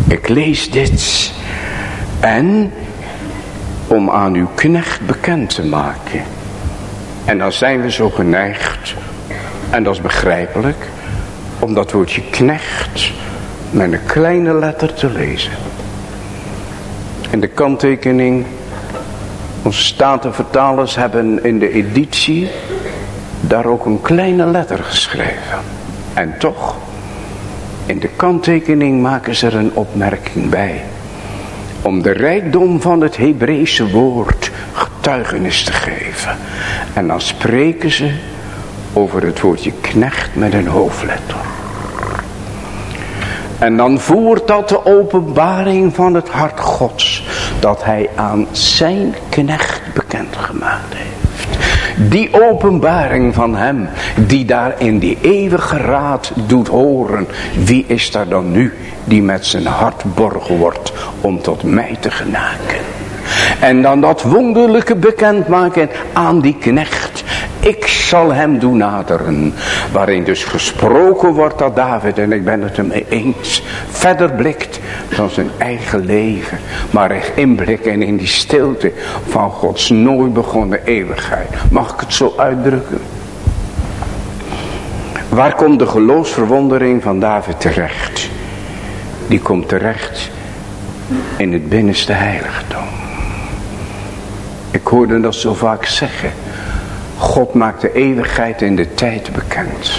[SPEAKER 2] Ik lees dit. En om aan uw knecht bekend te maken. En dan zijn we zo geneigd. En dat is begrijpelijk. Om dat woordje knecht met een kleine letter te lezen. En de kanttekening, onze statenvertalers hebben in de editie daar ook een kleine letter geschreven. En toch, in de kanttekening maken ze er een opmerking bij. Om de rijkdom van het Hebreeuwse woord getuigenis te geven. En dan spreken ze over het woordje knecht met een hoofdletter. En dan voert dat de openbaring van het hart gods. Dat hij aan zijn knecht bekendgemaakt heeft. Die openbaring van hem. Die daar in die eeuwige raad doet horen. Wie is daar dan nu die met zijn hart borg wordt om tot mij te genaken. En dan dat wonderlijke bekendmaken aan die knecht. Ik zal hem doen naderen. Waarin dus gesproken wordt dat David, en ik ben het ermee eens, verder blikt dan zijn eigen leven. Maar echt inblikken in die stilte van Gods nooit begonnen eeuwigheid. Mag ik het zo uitdrukken? Waar komt de geloofsverwondering van David terecht? Die komt terecht in het binnenste heiligdom. Ik hoorde dat zo vaak zeggen. God maakt de eeuwigheid in de tijd bekend.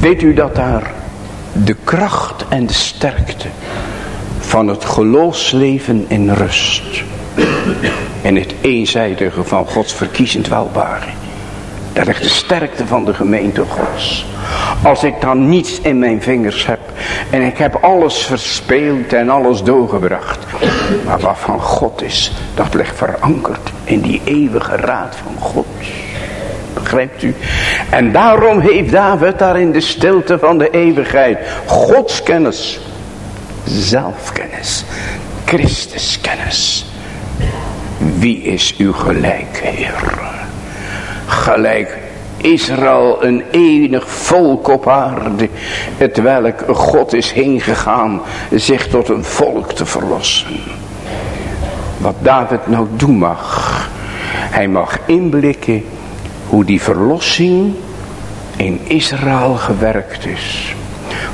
[SPEAKER 2] Weet u dat daar de kracht en de sterkte van het geloofsleven in rust. En het eenzijdige van Gods verkiezend welbare. Daar ligt de sterkte van de gemeente Gods. Als ik dan niets in mijn vingers heb. En ik heb alles verspeeld en alles doorgebracht. Maar wat van God is. Dat ligt verankerd in die eeuwige raad van God. Begrijpt u? En daarom heeft David daar in de stilte van de eeuwigheid. Gods kennis. Zelfkennis. Christuskennis. Wie is uw gelijk, Heer? Gelijk Israël een enig volk op aarde. Het welk God is heen gegaan zich tot een volk te verlossen. Wat David nou doen mag. Hij mag inblikken hoe die verlossing in Israël gewerkt is.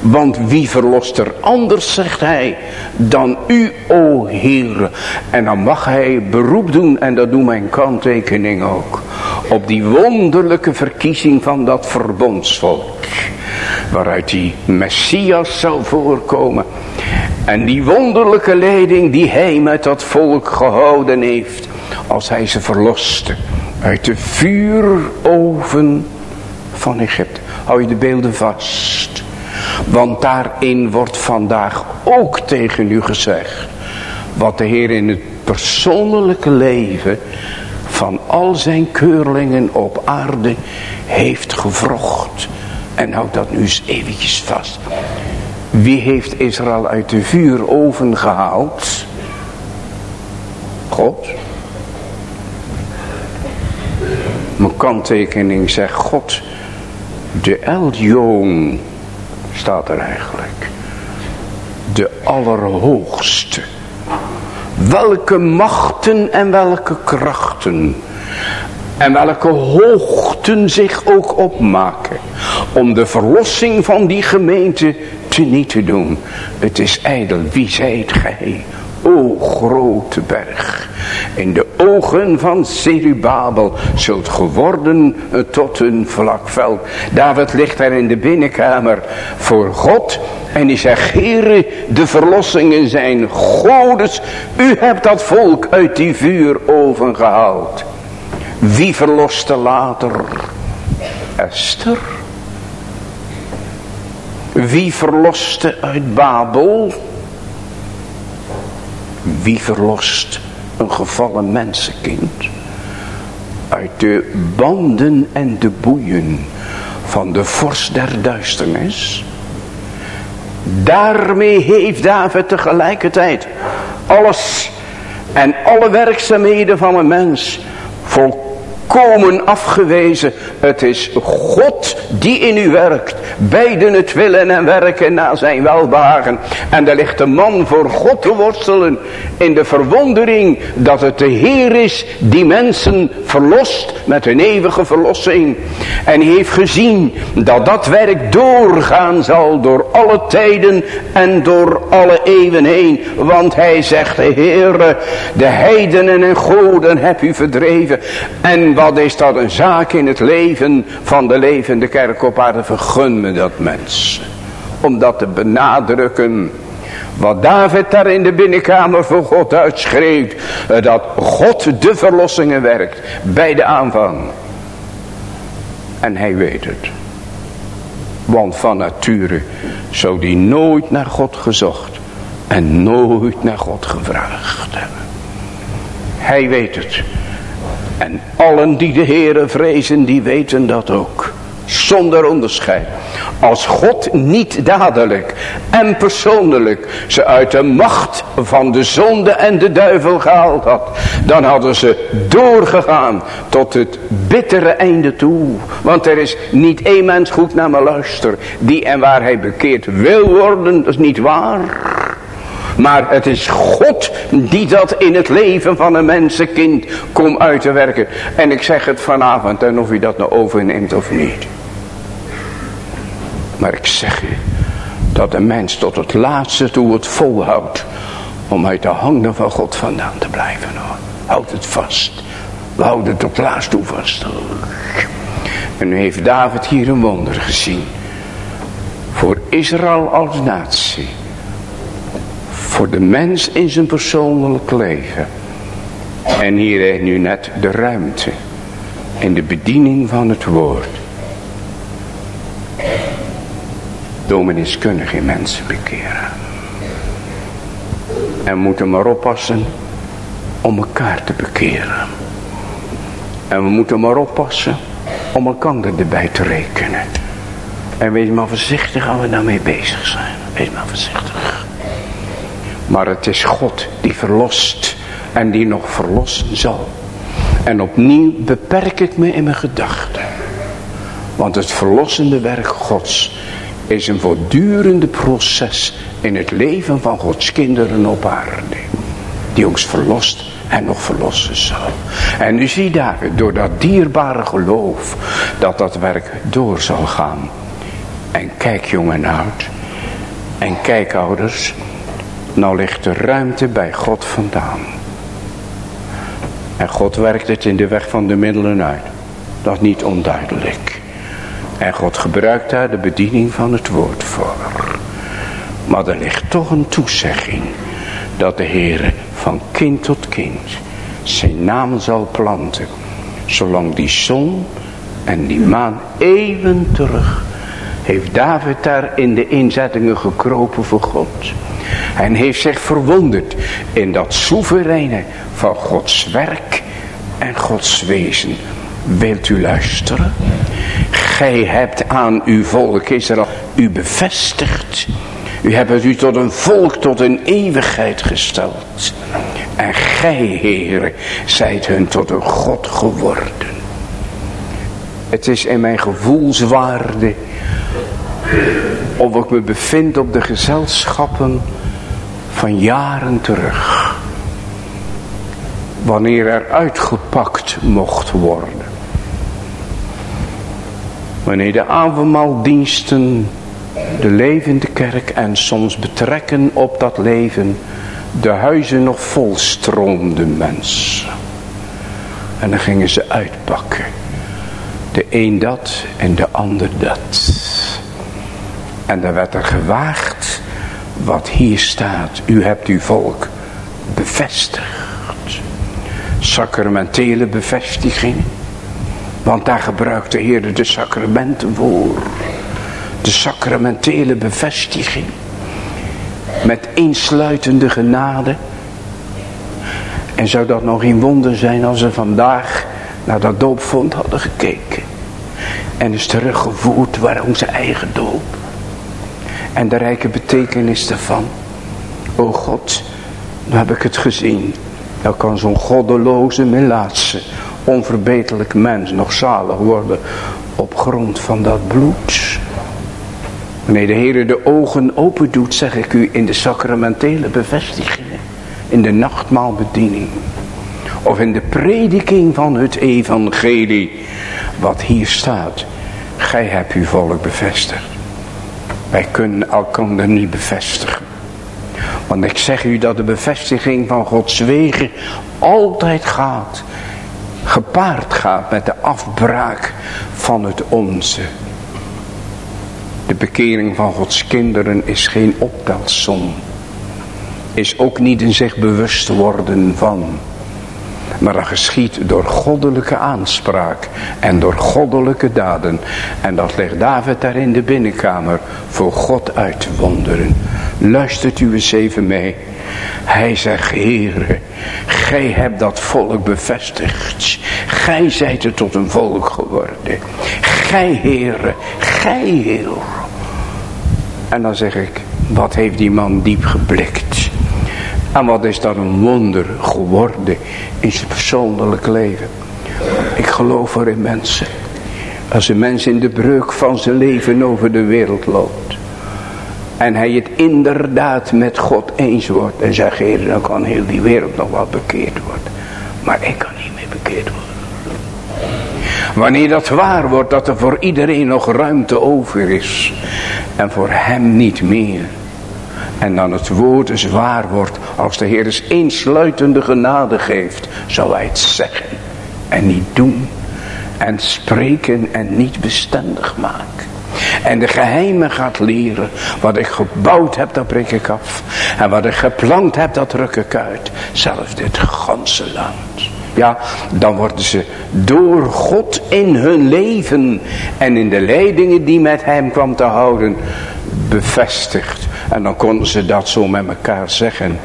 [SPEAKER 2] Want wie verlost er anders, zegt hij, dan u, o Heer. En dan mag hij beroep doen, en dat doet mijn kanttekening ook, op die wonderlijke verkiezing van dat verbondsvolk. waaruit die Messias zou voorkomen. En die wonderlijke leiding die hij met dat volk gehouden heeft, als hij ze verloste uit de vuuroven van Egypte. Hou je de beelden vast. Want daarin wordt vandaag ook tegen u gezegd. Wat de Heer in het persoonlijke leven van al zijn keurlingen op aarde heeft gevrocht. En houd dat nu eens eventjes vast. Wie heeft Israël uit de vuuroven gehaald? God. Mijn kanttekening zegt God. De Eljoon staat er eigenlijk. De Allerhoogste. Welke machten en welke krachten en welke hoogten zich ook opmaken om de verlossing van die gemeente te niet te doen. Het is ijdel, wie zijt gij? O grote berg, in de ogen van Zerubabel zult geworden tot een vlakveld. David ligt daar in de binnenkamer voor God en die zegt, Heere, de verlossingen zijn godes. U hebt dat volk uit die vuuroven gehaald. Wie verloste later? Esther. Wie verloste uit Babel? Wie verlost een gevallen mensenkind? Uit de banden en de boeien van de vorst der duisternis? Daarmee heeft David tegelijkertijd alles en alle werkzaamheden van een mens volkomen komen afgewezen. Het is God die in u werkt. Beiden het willen en werken naar zijn welbehagen. En daar ligt de man voor God te worstelen. In de verwondering dat het de Heer is die mensen verlost met een eeuwige verlossing. En heeft gezien dat dat werk doorgaan zal door alle tijden en door alle eeuwen heen. Want hij zegt, Heer, de heidenen en goden heb u verdreven. En wat is dat een zaak in het leven van de levende kerk op aarde. Vergun me dat mensen. Om dat te benadrukken. Wat David daar in de binnenkamer voor God uitschreef. Dat God de verlossingen werkt. Bij de aanvang. En hij weet het. Want van nature zou die nooit naar God gezocht. En nooit naar God gevraagd hebben. Hij weet het. En allen die de Heere vrezen, die weten dat ook. Zonder onderscheid. Als God niet dadelijk en persoonlijk ze uit de macht van de zonde en de duivel gehaald had. Dan hadden ze doorgegaan tot het bittere einde toe. Want er is niet één mens goed naar me luister. Die en waar hij bekeerd wil worden, dat is niet waar. Maar het is God die dat in het leven van een mensenkind komt uit te werken. En ik zeg het vanavond en of u dat nou overneemt of niet. Maar ik zeg u dat een mens tot het laatste toe het volhoudt. Om uit de handen van God vandaan te blijven. Hoor. Houd het vast. We houden het tot het laatste toe vast. En nu heeft David hier een wonder gezien. Voor Israël als natie voor de mens in zijn persoonlijk leven. En hier heeft nu net de ruimte in de bediening van het woord. Dominees kunnen geen mensen bekeren. En moeten maar oppassen om elkaar te bekeren. En we moeten maar oppassen om elkaar erbij te rekenen. En wees maar voorzichtig als we daarmee bezig zijn. Wees maar voorzichtig. Maar het is God die verlost en die nog verlossen zal. En opnieuw beperk ik me in mijn gedachten. Want het verlossende werk Gods is een voortdurende proces in het leven van Gods kinderen op aarde. Die ons verlost en nog verlossen zal. En u ziet daar door dat dierbare geloof dat dat werk door zal gaan. En kijk jong en oud. En kijk ouders. Nou ligt de ruimte bij God vandaan. En God werkt het in de weg van de middelen uit. Dat is niet onduidelijk. En God gebruikt daar de bediening van het woord voor. Maar er ligt toch een toezegging dat de Heer van kind tot kind zijn naam zal planten. Zolang die zon en die maan eeuwen terug heeft David daar in de inzettingen gekropen voor God. En heeft zich verwonderd in dat soevereine van Gods werk en Gods wezen. Wilt u luisteren? Gij hebt aan uw volk Israël u bevestigd. U hebt u tot een volk tot een eeuwigheid gesteld. En gij, Heer, zijt hun tot een God geworden. Het is in mijn gevoelswaarde of ik me bevind op de gezelschappen van jaren terug. Wanneer er uitgepakt mocht worden. Wanneer de avondmaaldiensten de levende kerk en soms betrekken op dat leven de huizen nog vol stroomden mensen. En dan gingen ze uitpakken. De een dat en de ander dat. En dan werd er gewaagd wat hier staat. U hebt uw volk bevestigd. Sacramentele bevestiging. Want daar gebruikt de Heer de sacramenten voor. De sacramentele bevestiging. Met insluitende genade. En zou dat nog geen wonder zijn als ze vandaag naar dat doopvond hadden gekeken. En is teruggevoerd waar onze eigen doop. En de rijke betekenis daarvan. O God, nu heb ik het gezien. Dan kan zo'n goddeloze, melaatse, onverbeterlijk mens nog zalig worden op grond van dat bloed. Wanneer de Heer de ogen open doet, zeg ik u, in de sacramentele bevestigingen. In de nachtmaalbediening. Of in de prediking van het evangelie. Wat hier staat. Gij hebt uw volk bevestigd. Wij kunnen elkander niet bevestigen. Want ik zeg u dat de bevestiging van Gods wegen altijd gaat. Gepaard gaat met de afbraak van het onze. De bekering van Gods kinderen is geen optelsom. Is ook niet een zich bewust worden van. Maar dat geschiet door goddelijke aanspraak en door goddelijke daden. En dat legt David daar in de binnenkamer voor God uit te wonderen. Luistert u eens even mee. Hij zegt, Heere, gij hebt dat volk bevestigd. Gij zijt er tot een volk geworden. Gij, Heere, gij, Heer. En dan zeg ik, wat heeft die man diep geblikt. En wat is dat een wonder geworden in zijn persoonlijk leven. Ik geloof er in mensen. Als een mens in de breuk van zijn leven over de wereld loopt. En hij het inderdaad met God eens wordt. En zegt, heer, dan kan heel die wereld nog wel bekeerd worden. Maar ik kan niet meer bekeerd worden. Wanneer dat waar wordt dat er voor iedereen nog ruimte over is. En voor hem niet meer. En dan het woord dus waar wordt. Als de Heer eens eensluitende genade geeft. Zal hij het zeggen. En niet doen. En spreken en niet bestendig maken. En de geheimen gaat leren. Wat ik gebouwd heb, dat breek ik af. En wat ik geplant heb, dat ruk ik uit. Zelfs dit ganse land. Ja, dan worden ze door God in hun leven en in de leidingen die met hem kwam te houden bevestigd. En dan konden ze dat zo met elkaar zeggen.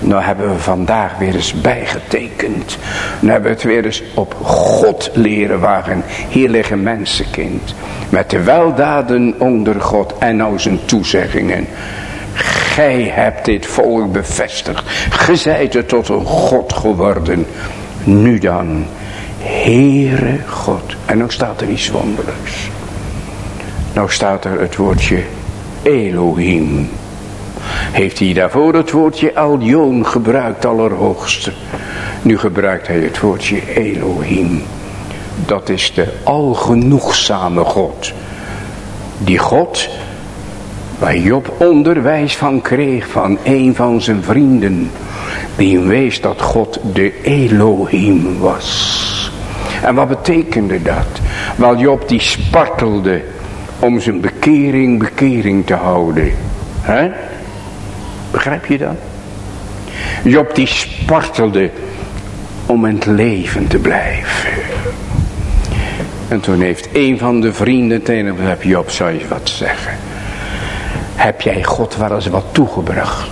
[SPEAKER 2] Nou hebben we vandaag weer eens bijgetekend. Nu hebben we het weer eens op God leren wagen. Hier liggen mensenkind. Met de weldaden onder God en nou zijn toezeggingen. Gij hebt dit volk bevestigd. Ge zijt er tot een God geworden. Nu dan, Heere God. En dan staat er iets wonderlijks. Nou staat er het woordje Elohim. Heeft hij daarvoor het woordje Aljoon gebruikt, allerhoogste. Nu gebruikt hij het woordje Elohim. Dat is de algenoegzame God. Die God, waar Job onderwijs van kreeg van een van zijn vrienden. Die wees dat God de Elohim was. En wat betekende dat? Wel Job die spartelde om zijn bekering bekering te houden. Hè? Begrijp je dat? Job die spartelde om in het leven te blijven. En toen heeft een van de vrienden tegen gezegd, Job zou je wat zeggen. Heb jij God wel eens wat toegebracht?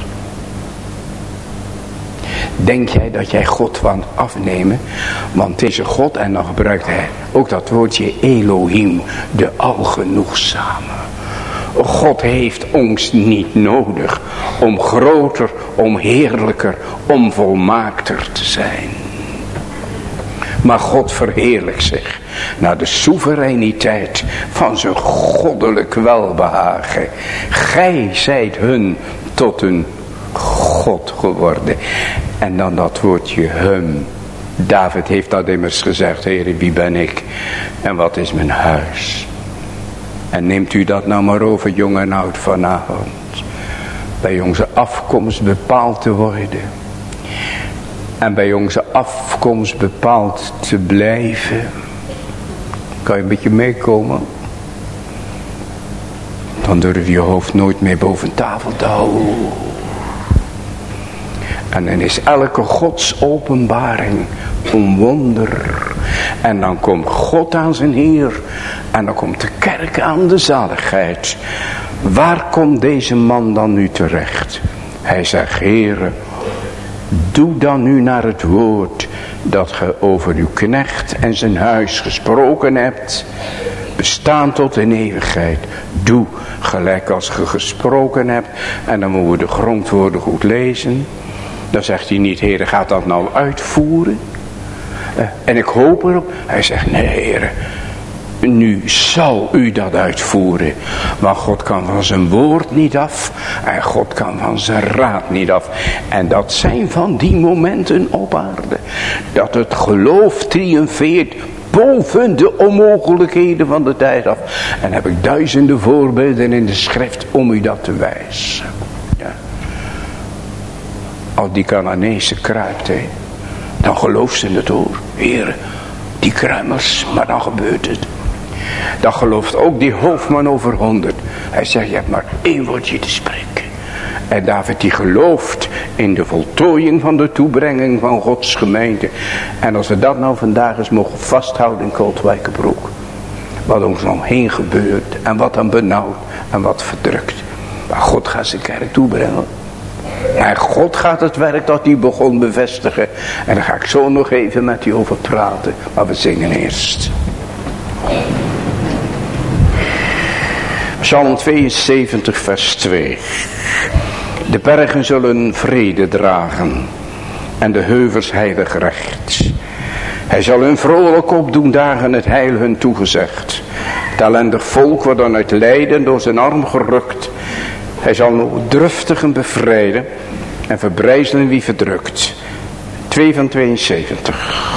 [SPEAKER 2] Denk jij dat jij God kan afnemen? Want deze God, en dan gebruikt hij ook dat woordje Elohim, de algenoegzame. God heeft ons niet nodig om groter, om heerlijker, om volmaakter te zijn. Maar God verheerlijkt zich naar de soevereiniteit van zijn goddelijk welbehagen. Gij zijt hun tot een God geworden. En dan dat woordje hem. David heeft dat immers gezegd, Heer, wie ben ik en wat is mijn huis? En neemt u dat nou maar over, jong en oud, vanavond. Bij onze afkomst bepaald te worden. En bij onze afkomst bepaald te blijven. Kan je een beetje meekomen? Dan durf je je hoofd nooit meer boven tafel te houden. En dan is elke Gods openbaring een wonder. En dan komt God aan zijn Heer. En dan komt de kerk aan de zaligheid. Waar komt deze man dan nu terecht? Hij zegt, Heere, doe dan nu naar het woord dat ge over uw knecht en zijn huis gesproken hebt. Bestaan tot in eeuwigheid. Doe gelijk als ge gesproken hebt. En dan moeten we de grondwoorden goed lezen. Dan zegt hij niet, heren, gaat dat nou uitvoeren? Eh, en ik hoop erop. Hij zegt, nee, heren, nu zal u dat uitvoeren. Maar God kan van zijn woord niet af. En God kan van zijn raad niet af. En dat zijn van die momenten op aarde. Dat het geloof triomfeert boven de onmogelijkheden van de tijd af. En heb ik duizenden voorbeelden in de schrift om u dat te wijzen. Als die Canaanese kruipt, dan gelooft ze het hoor. Heer, die kruimels, maar dan gebeurt het. Dan gelooft ook die hoofdman over honderd. Hij zegt, je hebt maar één woordje te spreken. En David die gelooft in de voltooiing van de toebrenging van Gods gemeente. En als we dat nou vandaag eens mogen vasthouden in Kootwijkenbroek. Wat ons omheen gebeurt en wat dan benauwt en wat verdrukt. Maar God gaat zijn kerk toebrengen. En God gaat het werk dat hij begon bevestigen. En daar ga ik zo nog even met u over praten. Maar we zingen eerst. Psalm 72 vers 2. De bergen zullen vrede dragen. En de heuvels heilig recht. Hij zal hun vrolijk opdoen dagen het heil hun toegezegd. Het ellendig volk wordt dan uit lijden door zijn arm gerukt. Hij zal druftigen bevrijden en verbrijzelen wie verdrukt. 2 van 72.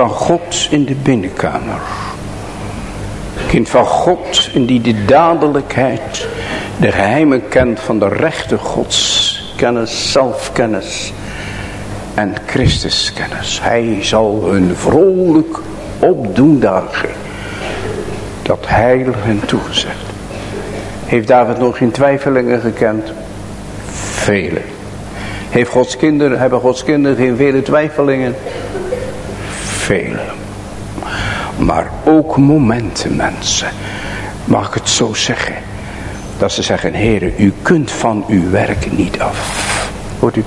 [SPEAKER 2] Van God in de binnenkamer. Kind van God in die de dadelijkheid, de geheimen kent van de rechte gods. Kennis, zelfkennis en Christuskennis. Hij zal hun vrolijk opdoen dagen. Dat heilig hen toegezegd. Heeft David nog geen twijfelingen gekend? Vele. Heeft Gods kinderen, hebben Gods kinderen geen vele twijfelingen? Momenten mensen. Mag ik het zo zeggen? Dat ze zeggen, heren, u kunt van uw werk niet af. Hoort u?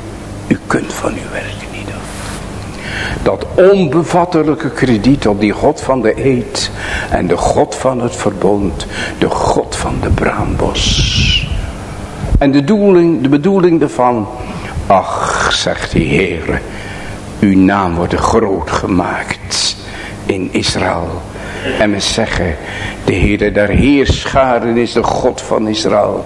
[SPEAKER 2] U kunt van uw werk niet af. Dat onbevattelijke krediet op die God van de eed. En de God van het verbond. De God van de braambos. En de de bedoeling daarvan. Ach, zegt die Heer. Uw naam wordt groot gemaakt in Israël. En we zeggen, de Heere der Heerscharen is de God van Israël.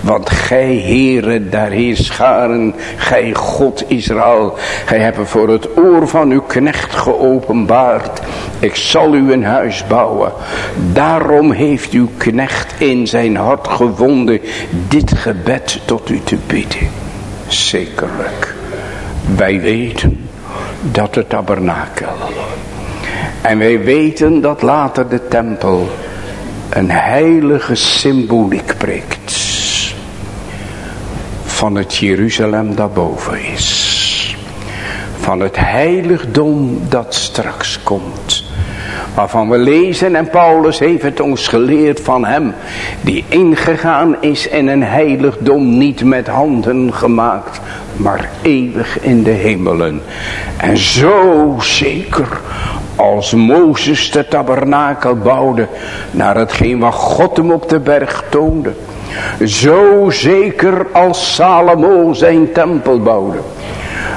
[SPEAKER 2] Want gij Heere der Heerscharen, gij God Israël, gij hebt voor het oor van uw knecht geopenbaard. Ik zal u een huis bouwen. Daarom heeft uw knecht in zijn hart gewonden dit gebed tot u te bidden. Zekerlijk. Wij weten dat de tabernakel en wij weten dat later de tempel een heilige symboliek preekt. Van het Jeruzalem daarboven is. Van het heiligdom dat straks komt. Waarvan we lezen en Paulus heeft het ons geleerd van hem. Die ingegaan is in een heiligdom niet met handen gemaakt. Maar eeuwig in de hemelen. En zo zeker als Mozes de tabernakel bouwde naar hetgeen wat God hem op de berg toonde. Zo zeker als Salomo zijn tempel bouwde.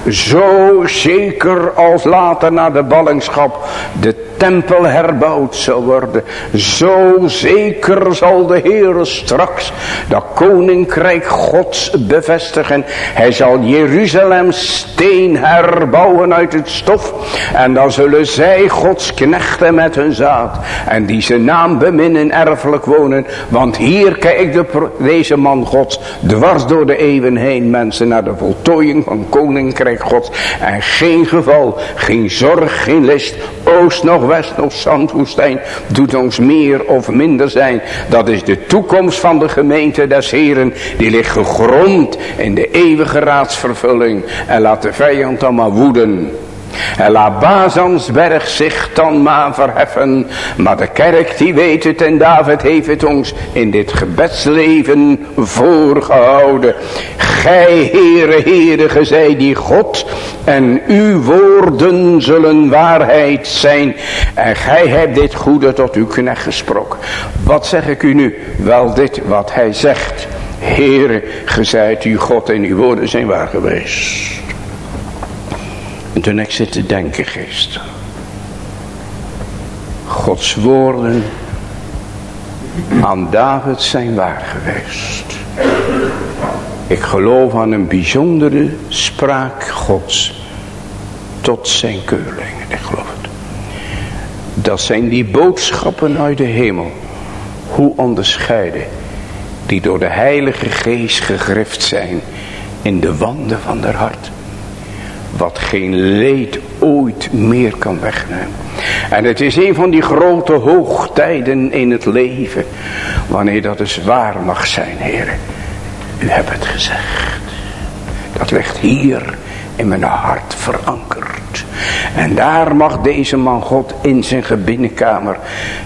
[SPEAKER 2] Zo zeker als later na de ballingschap de tempel herbouwd zal worden. Zo zeker zal de Heer straks dat koninkrijk gods bevestigen. Hij zal Jeruzalem steen herbouwen uit het stof. En dan zullen zij gods knechten met hun zaad. En die zijn naam beminnen erfelijk wonen. Want hier kijkt de, deze man gods dwars door de eeuwen heen mensen naar de voltooiing van koninkrijk gods. En geen geval, geen zorg, geen list, oost nog west of zandwoestijn doet ons meer of minder zijn. Dat is de toekomst van de gemeente des Heren. Die ligt gegrond in de eeuwige raadsvervulling. En laat de vijand dan maar woeden. En laat Bazansberg zich dan maar verheffen. Maar de kerk die weet het en David heeft het ons in dit gebedsleven voorgehouden. Gij Heere, Heere, gezij die God en uw woorden zullen waarheid zijn. En gij hebt dit goede tot uw knecht gesproken. Wat zeg ik u nu? Wel dit wat hij zegt. Heere, gezijt uw God en uw woorden zijn waar geweest. En toen ik zit te denken gisteren. Gods woorden aan David zijn waar geweest. Ik geloof aan een bijzondere spraak Gods tot zijn keurlingen. Ik geloof het. Dat zijn die boodschappen uit de hemel. Hoe onderscheiden. Die door de heilige geest gegrift zijn in de wanden van haar hart wat geen leed ooit meer kan wegnemen. En het is een van die grote hoogtijden in het leven. Wanneer dat dus waar mag zijn, heren. U hebt het gezegd. Dat ligt hier in mijn hart verankerd. En daar mag deze man God in zijn gebinnenkamer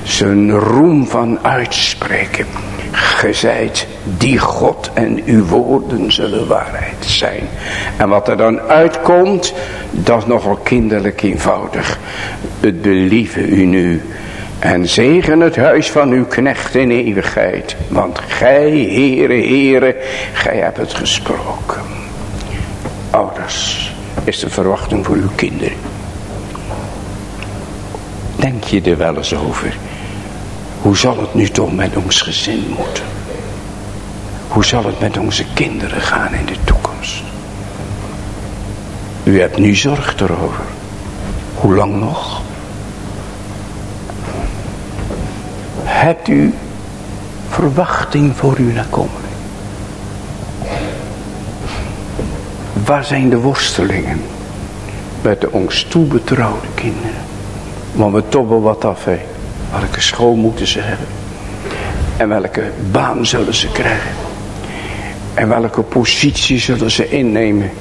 [SPEAKER 2] zijn roem van uitspreken. Gezijt die God en uw woorden zullen waarheid zijn. En wat er dan uitkomt, dat is nogal kinderlijk eenvoudig. Het believe u nu. En zegen het huis van uw knecht in eeuwigheid. Want gij, Heere, Heere, gij hebt het gesproken. Ouders, is de verwachting voor uw kinderen. Denk je er wel eens over? Hoe zal het nu toch met ons gezin moeten? Hoe zal het met onze kinderen gaan in de toekomst? U hebt nu zorg erover. Hoe lang nog? Hebt u verwachting voor uw nakomeling? Waar zijn de worstelingen met de ons toebetrouwde kinderen? Want we tobben wat af, hè? Welke school moeten ze hebben? En welke baan zullen ze krijgen? En welke positie zullen ze innemen?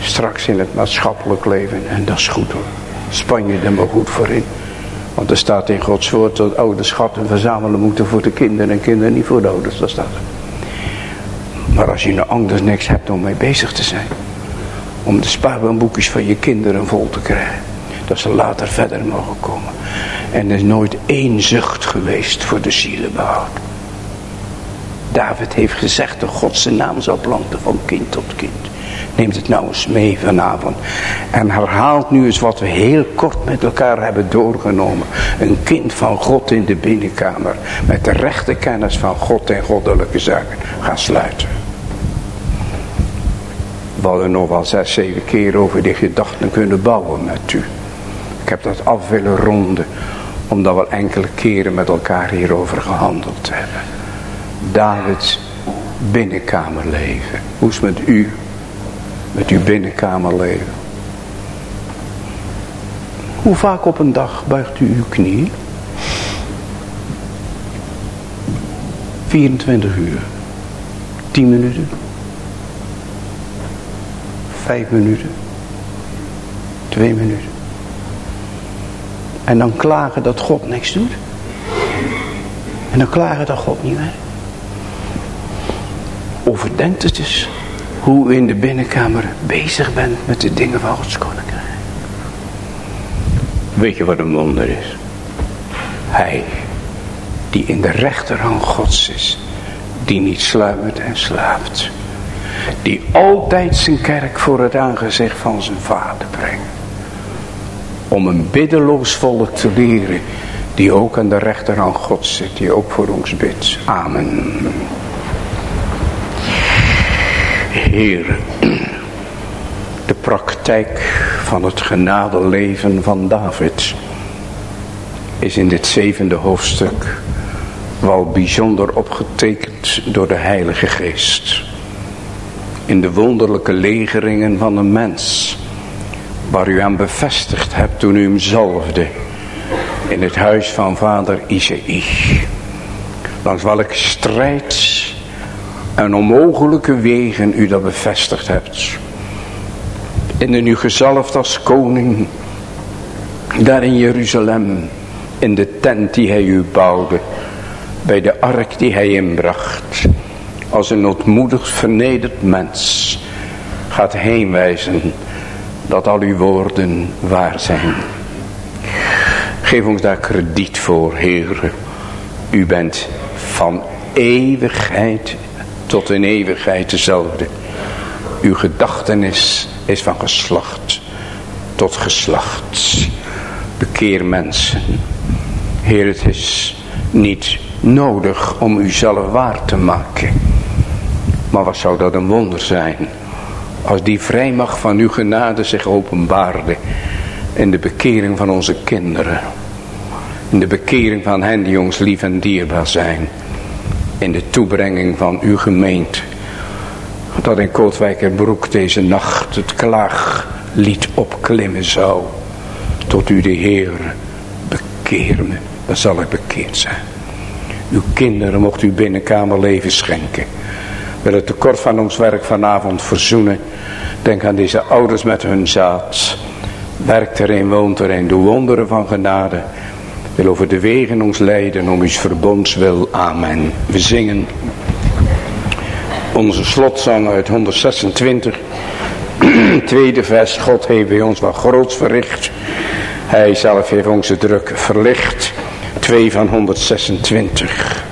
[SPEAKER 2] Straks in het maatschappelijk leven. En dat is goed hoor. Spanje er maar goed voor in. Want er staat in Gods woord dat ouders schatten verzamelen moeten voor de kinderen. En kinderen niet voor de ouders. Dat staat er. Maar als je nou anders niks hebt om mee bezig te zijn. Om de spaarbaanboekjes van je kinderen vol te krijgen. Dat ze later verder mogen komen. En er is nooit één zucht geweest voor de zielenbehoud. David heeft gezegd dat God zijn naam zal planten van kind tot kind. Neemt het nou eens mee vanavond. En herhaalt nu eens wat we heel kort met elkaar hebben doorgenomen. Een kind van God in de binnenkamer. Met de rechte kennis van God en goddelijke zaken. Gaan sluiten. We hadden nog wel zes, zeven keer over die gedachten kunnen bouwen met u. Ik heb dat af willen ronden. Omdat we enkele keren met elkaar hierover gehandeld hebben. Davids binnenkamerleven. Hoe is het met u? Met uw binnenkamerleven. Hoe vaak op een dag buigt u uw knie? 24 uur. 10 minuten. 5 minuten. 2 minuten. En dan klagen dat God niks doet. En dan klagen dat God niet werkt. Overdenkt het eens hoe u in de binnenkamer bezig bent met de dingen van Gods koninkrijk. Weet je wat een wonder is? Hij die in de rechterhand Gods is, die niet sluimert en slaapt. Die altijd zijn kerk voor het aangezicht van zijn vader brengt. Om een biddeloos volk te leren, die ook aan de rechterhand Gods zit, die ook voor ons bidt. Amen. Heer, de praktijk van het genadeleven van David is in dit zevende hoofdstuk wel bijzonder opgetekend door de Heilige Geest. In de wonderlijke legeringen van een mens, waar u aan bevestigd hebt toen u hem zalfde in het huis van vader Isaïe. Langs welke strijd en onmogelijke wegen u dat bevestigd hebt. In u gezalfd als koning, daar in Jeruzalem, in de tent die hij u bouwde, bij de ark die hij inbracht, als een ontmoedigd vernederd mens, gaat heenwijzen dat al uw woorden waar zijn. Geef ons daar krediet voor, Heer. U bent van eeuwigheid tot in eeuwigheid dezelfde. Uw gedachtenis is van geslacht tot geslacht. Bekeer mensen. Heer, het is niet nodig om uzelf waar te maken. Maar wat zou dat een wonder zijn. Als die vrijmacht van uw genade zich openbaarde. In de bekering van onze kinderen. In de bekering van hen die ons lief en dierbaar zijn in de toebrenging van uw gemeente. Dat in Kootwijkerbroek deze nacht het klaaglied opklimmen zou. Tot u de Heer bekeer me, dan zal ik bekeerd zijn. Uw kinderen mocht u binnenkamer leven schenken. Wil het tekort van ons werk vanavond verzoenen. Denk aan deze ouders met hun zaad. Werkt erin, woont erin, doe wonderen van genade wil over de wegen ons leiden om uw verbonds wil. Amen. We zingen onze slotzang uit 126. Tweede vers. God heeft bij ons wat groots verricht. Hij zelf heeft onze druk verlicht. 2 van 126.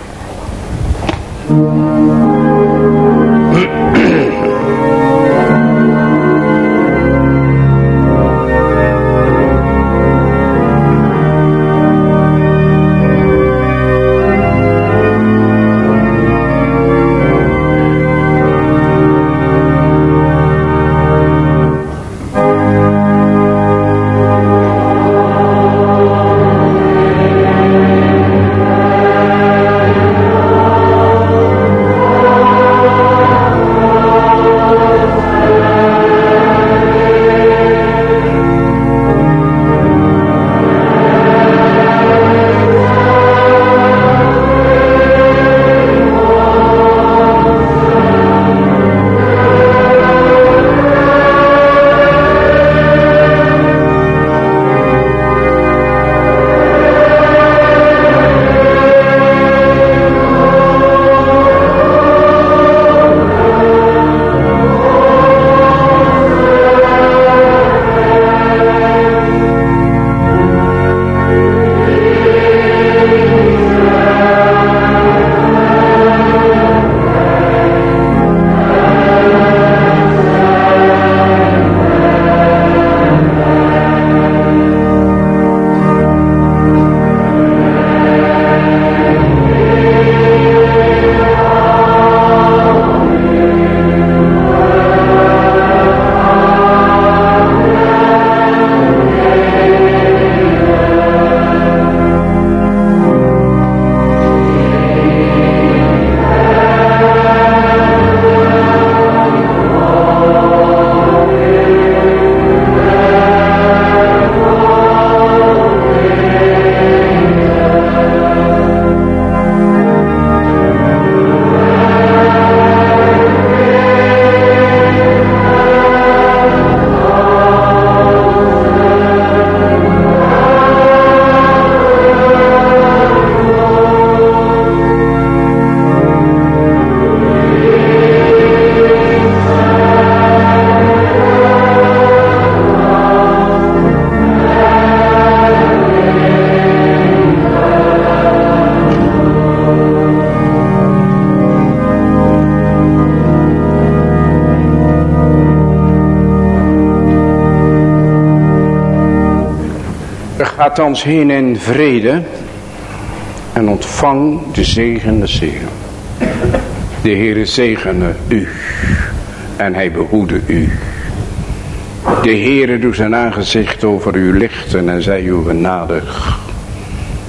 [SPEAKER 2] Thans heen in vrede en ontvang de zegen des Heeren. De Heere zegene u en hij behoede u. De Heere doet zijn aangezicht over u lichten en zij u genadig.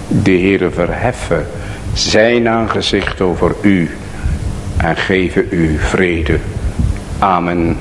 [SPEAKER 2] De Heere verheffen zijn aangezicht over u en geven u vrede. Amen.